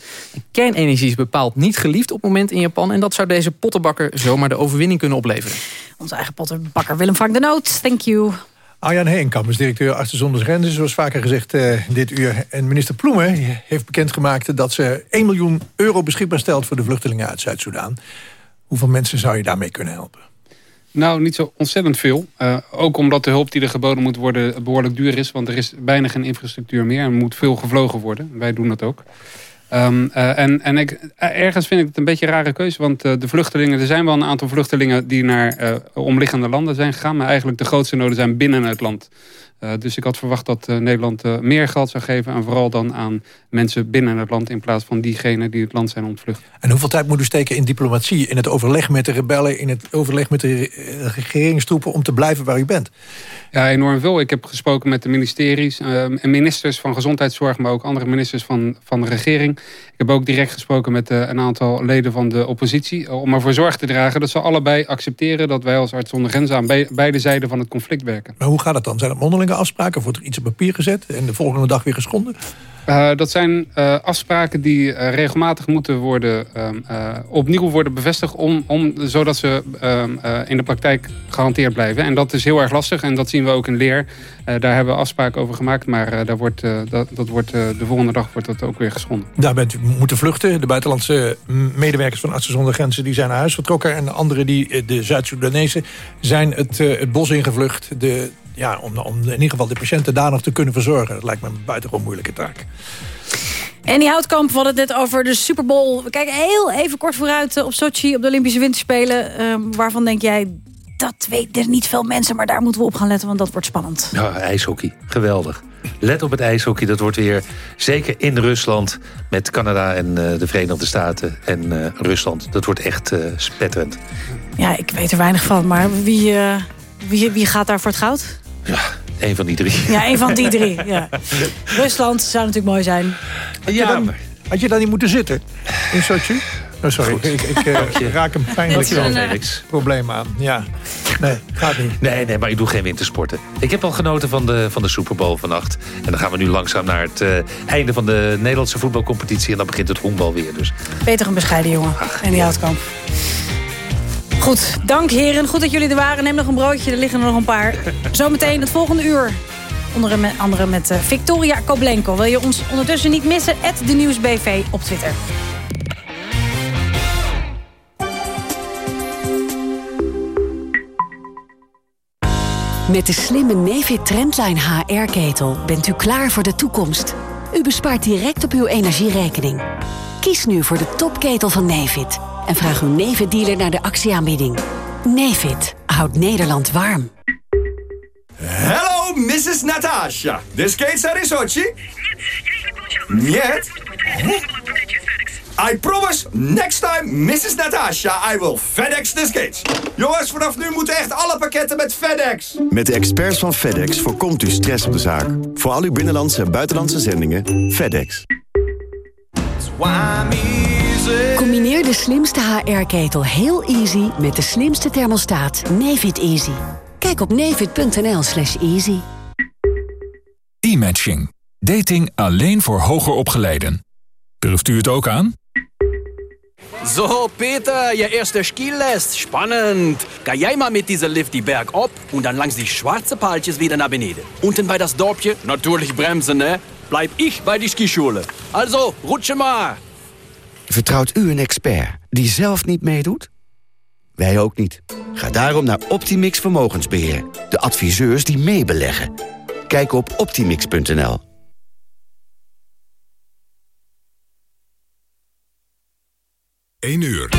Kernenergie is bepaald niet geliefd op het moment in Japan. En dat zou deze pottenbakker zomaar de overwinning kunnen opleveren. Onze eigen pottenbakker Willem Frank de Noot. Thank you. Arjan Heenkamp is directeur Artsen zoals vaker gezegd eh, dit uur. En minister Ploemen heeft bekendgemaakt dat ze 1 miljoen euro beschikbaar stelt voor de vluchtelingen uit Zuid-Soedan. Hoeveel mensen zou je daarmee kunnen helpen? Nou, niet zo ontzettend veel. Eh, ook omdat de hulp die er geboden moet worden behoorlijk duur is. Want er is bijna geen infrastructuur meer. En moet veel gevlogen worden. Wij doen dat ook. Ehm, eh, en en ik, eh, ergens vind ik het een beetje een rare keuze. Want eh, de vluchtelingen, er zijn wel een aantal vluchtelingen die naar omliggende landen zijn gegaan. Maar eigenlijk de grootste noden zijn binnen het land. Eh, dus ik had verwacht dat eh, Nederland eh, meer geld zou geven. En vooral dan aan mensen binnen het land. In plaats van diegenen die het land zijn ontvlucht. En hoeveel tijd moet u steken in diplomatie, in het overleg met de rebellen... in het overleg met de regeringstroepen om te blijven waar u bent? Ja, enorm veel. Ik heb gesproken met de ministeries en ministers van Gezondheidszorg... maar ook andere ministers van, van de regering. Ik heb ook direct gesproken met een aantal leden van de oppositie... om ervoor zorg te dragen dat ze allebei accepteren... dat wij als arts zonder grenzen aan be- beide zijden van het conflict werken. Maar hoe gaat het dan? Zijn het afspraken? Wordt er iets op papier gezet en de volgende dag weer geschonden? Eh, dat zijn eh, afspraken die eh, regelmatig moeten worden, ehm, eh, opnieuw worden bevestigd... Om, om, zodat ze ehm, eh, in de praktijk gehanteerd blijven. En dat is heel erg lastig en dat zien we ook in leer. Daar hebben we afspraken over gemaakt, maar daar wordt, dat, dat wordt, de volgende dag wordt dat ook weer geschonden. Daar bent u moeten vluchten. De buitenlandse medewerkers van Artsen zonder Grenzen die zijn naar huis vertrokken. En de anderen, die, de Zuid-Soedanezen, zijn het, het bos ingevlucht. De, ja, om, om in ieder geval de patiënten daar nog te kunnen verzorgen. Dat lijkt me een buitengewoon moeilijke taak. En die Houtkamp, we hadden het net over de Super Bowl. We kijken heel even kort vooruit eh, op Sochi, op de Olympische Winterspelen. Ehm, waarvan denk jij, dat weten er niet veel mensen... maar daar moeten we op gaan letten, want dat wordt spannend. Ja, ijshockey. Geweldig. Let op het ijshockey. Dat wordt weer, zeker in Rusland... met Canada en eh, de Verenigde Staten en eh, Rusland. Dat wordt echt eh, spetterend. Ja, ik weet er weinig van, maar wie, eh, wie, wie gaat daar voor het goud? Eén van die drie. Ja, een van die drie. Ja. Rusland zou natuurlijk mooi zijn. Had je, dan, had je dan niet moeten zitten in Sochi? Oh, sorry, Goed. ik, ik, eh, raak een pijnlijk Felix. probleem aan. Ja, nee, gaat niet. Nee, nee, maar ik doe geen wintersporten. Ik heb al genoten van de, van de Super Bowl vannacht. En dan gaan we nu langzaam naar het eh, einde van de Nederlandse voetbalcompetitie. En dan begint het honkbal weer. Dus Beter een bescheiden jongen. en die houtkamp. Goed, dank heren. Goed dat jullie er waren. Neem nog een broodje, er liggen er nog een paar. Zometeen het volgende uur. Onder andere met eh, Victoria Koblenko. Wil je ons ondertussen niet missen? de Nieuwsbv op Twitter. Met de slimme Nefit Trendline HR-ketel bent u klaar voor de toekomst. U bespaart direct op uw energierekening. Kies nu voor de topketel van Nefit en vraag uw Nefit-dealer naar de actieaanbieding. Nefit houdt Nederland warm. Hello, Mrs. Natasha. This skates are in Sochi? Нет. I promise, next time, Mrs. Natasha, I will FedEx the skates. Jongens, vanaf nu moeten echt alle pakketten met FedEx. Met de experts van FedEx voorkomt u stress op de zaak. Voor al uw binnenlandse en buitenlandse zendingen, FedEx. Combineer de slimste HR-ketel heel easy met de slimste thermostaat Nefit Easy. Kijk op nefit.nl slash easy. E-matching. Dating alleen voor hoger opgeleiden. Durft u het ook aan? So, Peter, je erste Skilest. Spannend. Ga jij mal mit dieser Lift die Berg op und dann langs die schwarze Paaltjes wieder nach beneden. Unten bei das Dorpje, natürlich bremsen, ne? Bleib ich bei die Skischule. Also, rutsche maar. Vertrouwt u een expert die zelf niet meedoet? Wij ook niet. Ga daarom naar Optimix Vermogensbeheer. De adviseurs die meebeleggen. Kijk op optimix.nl. Eén uur.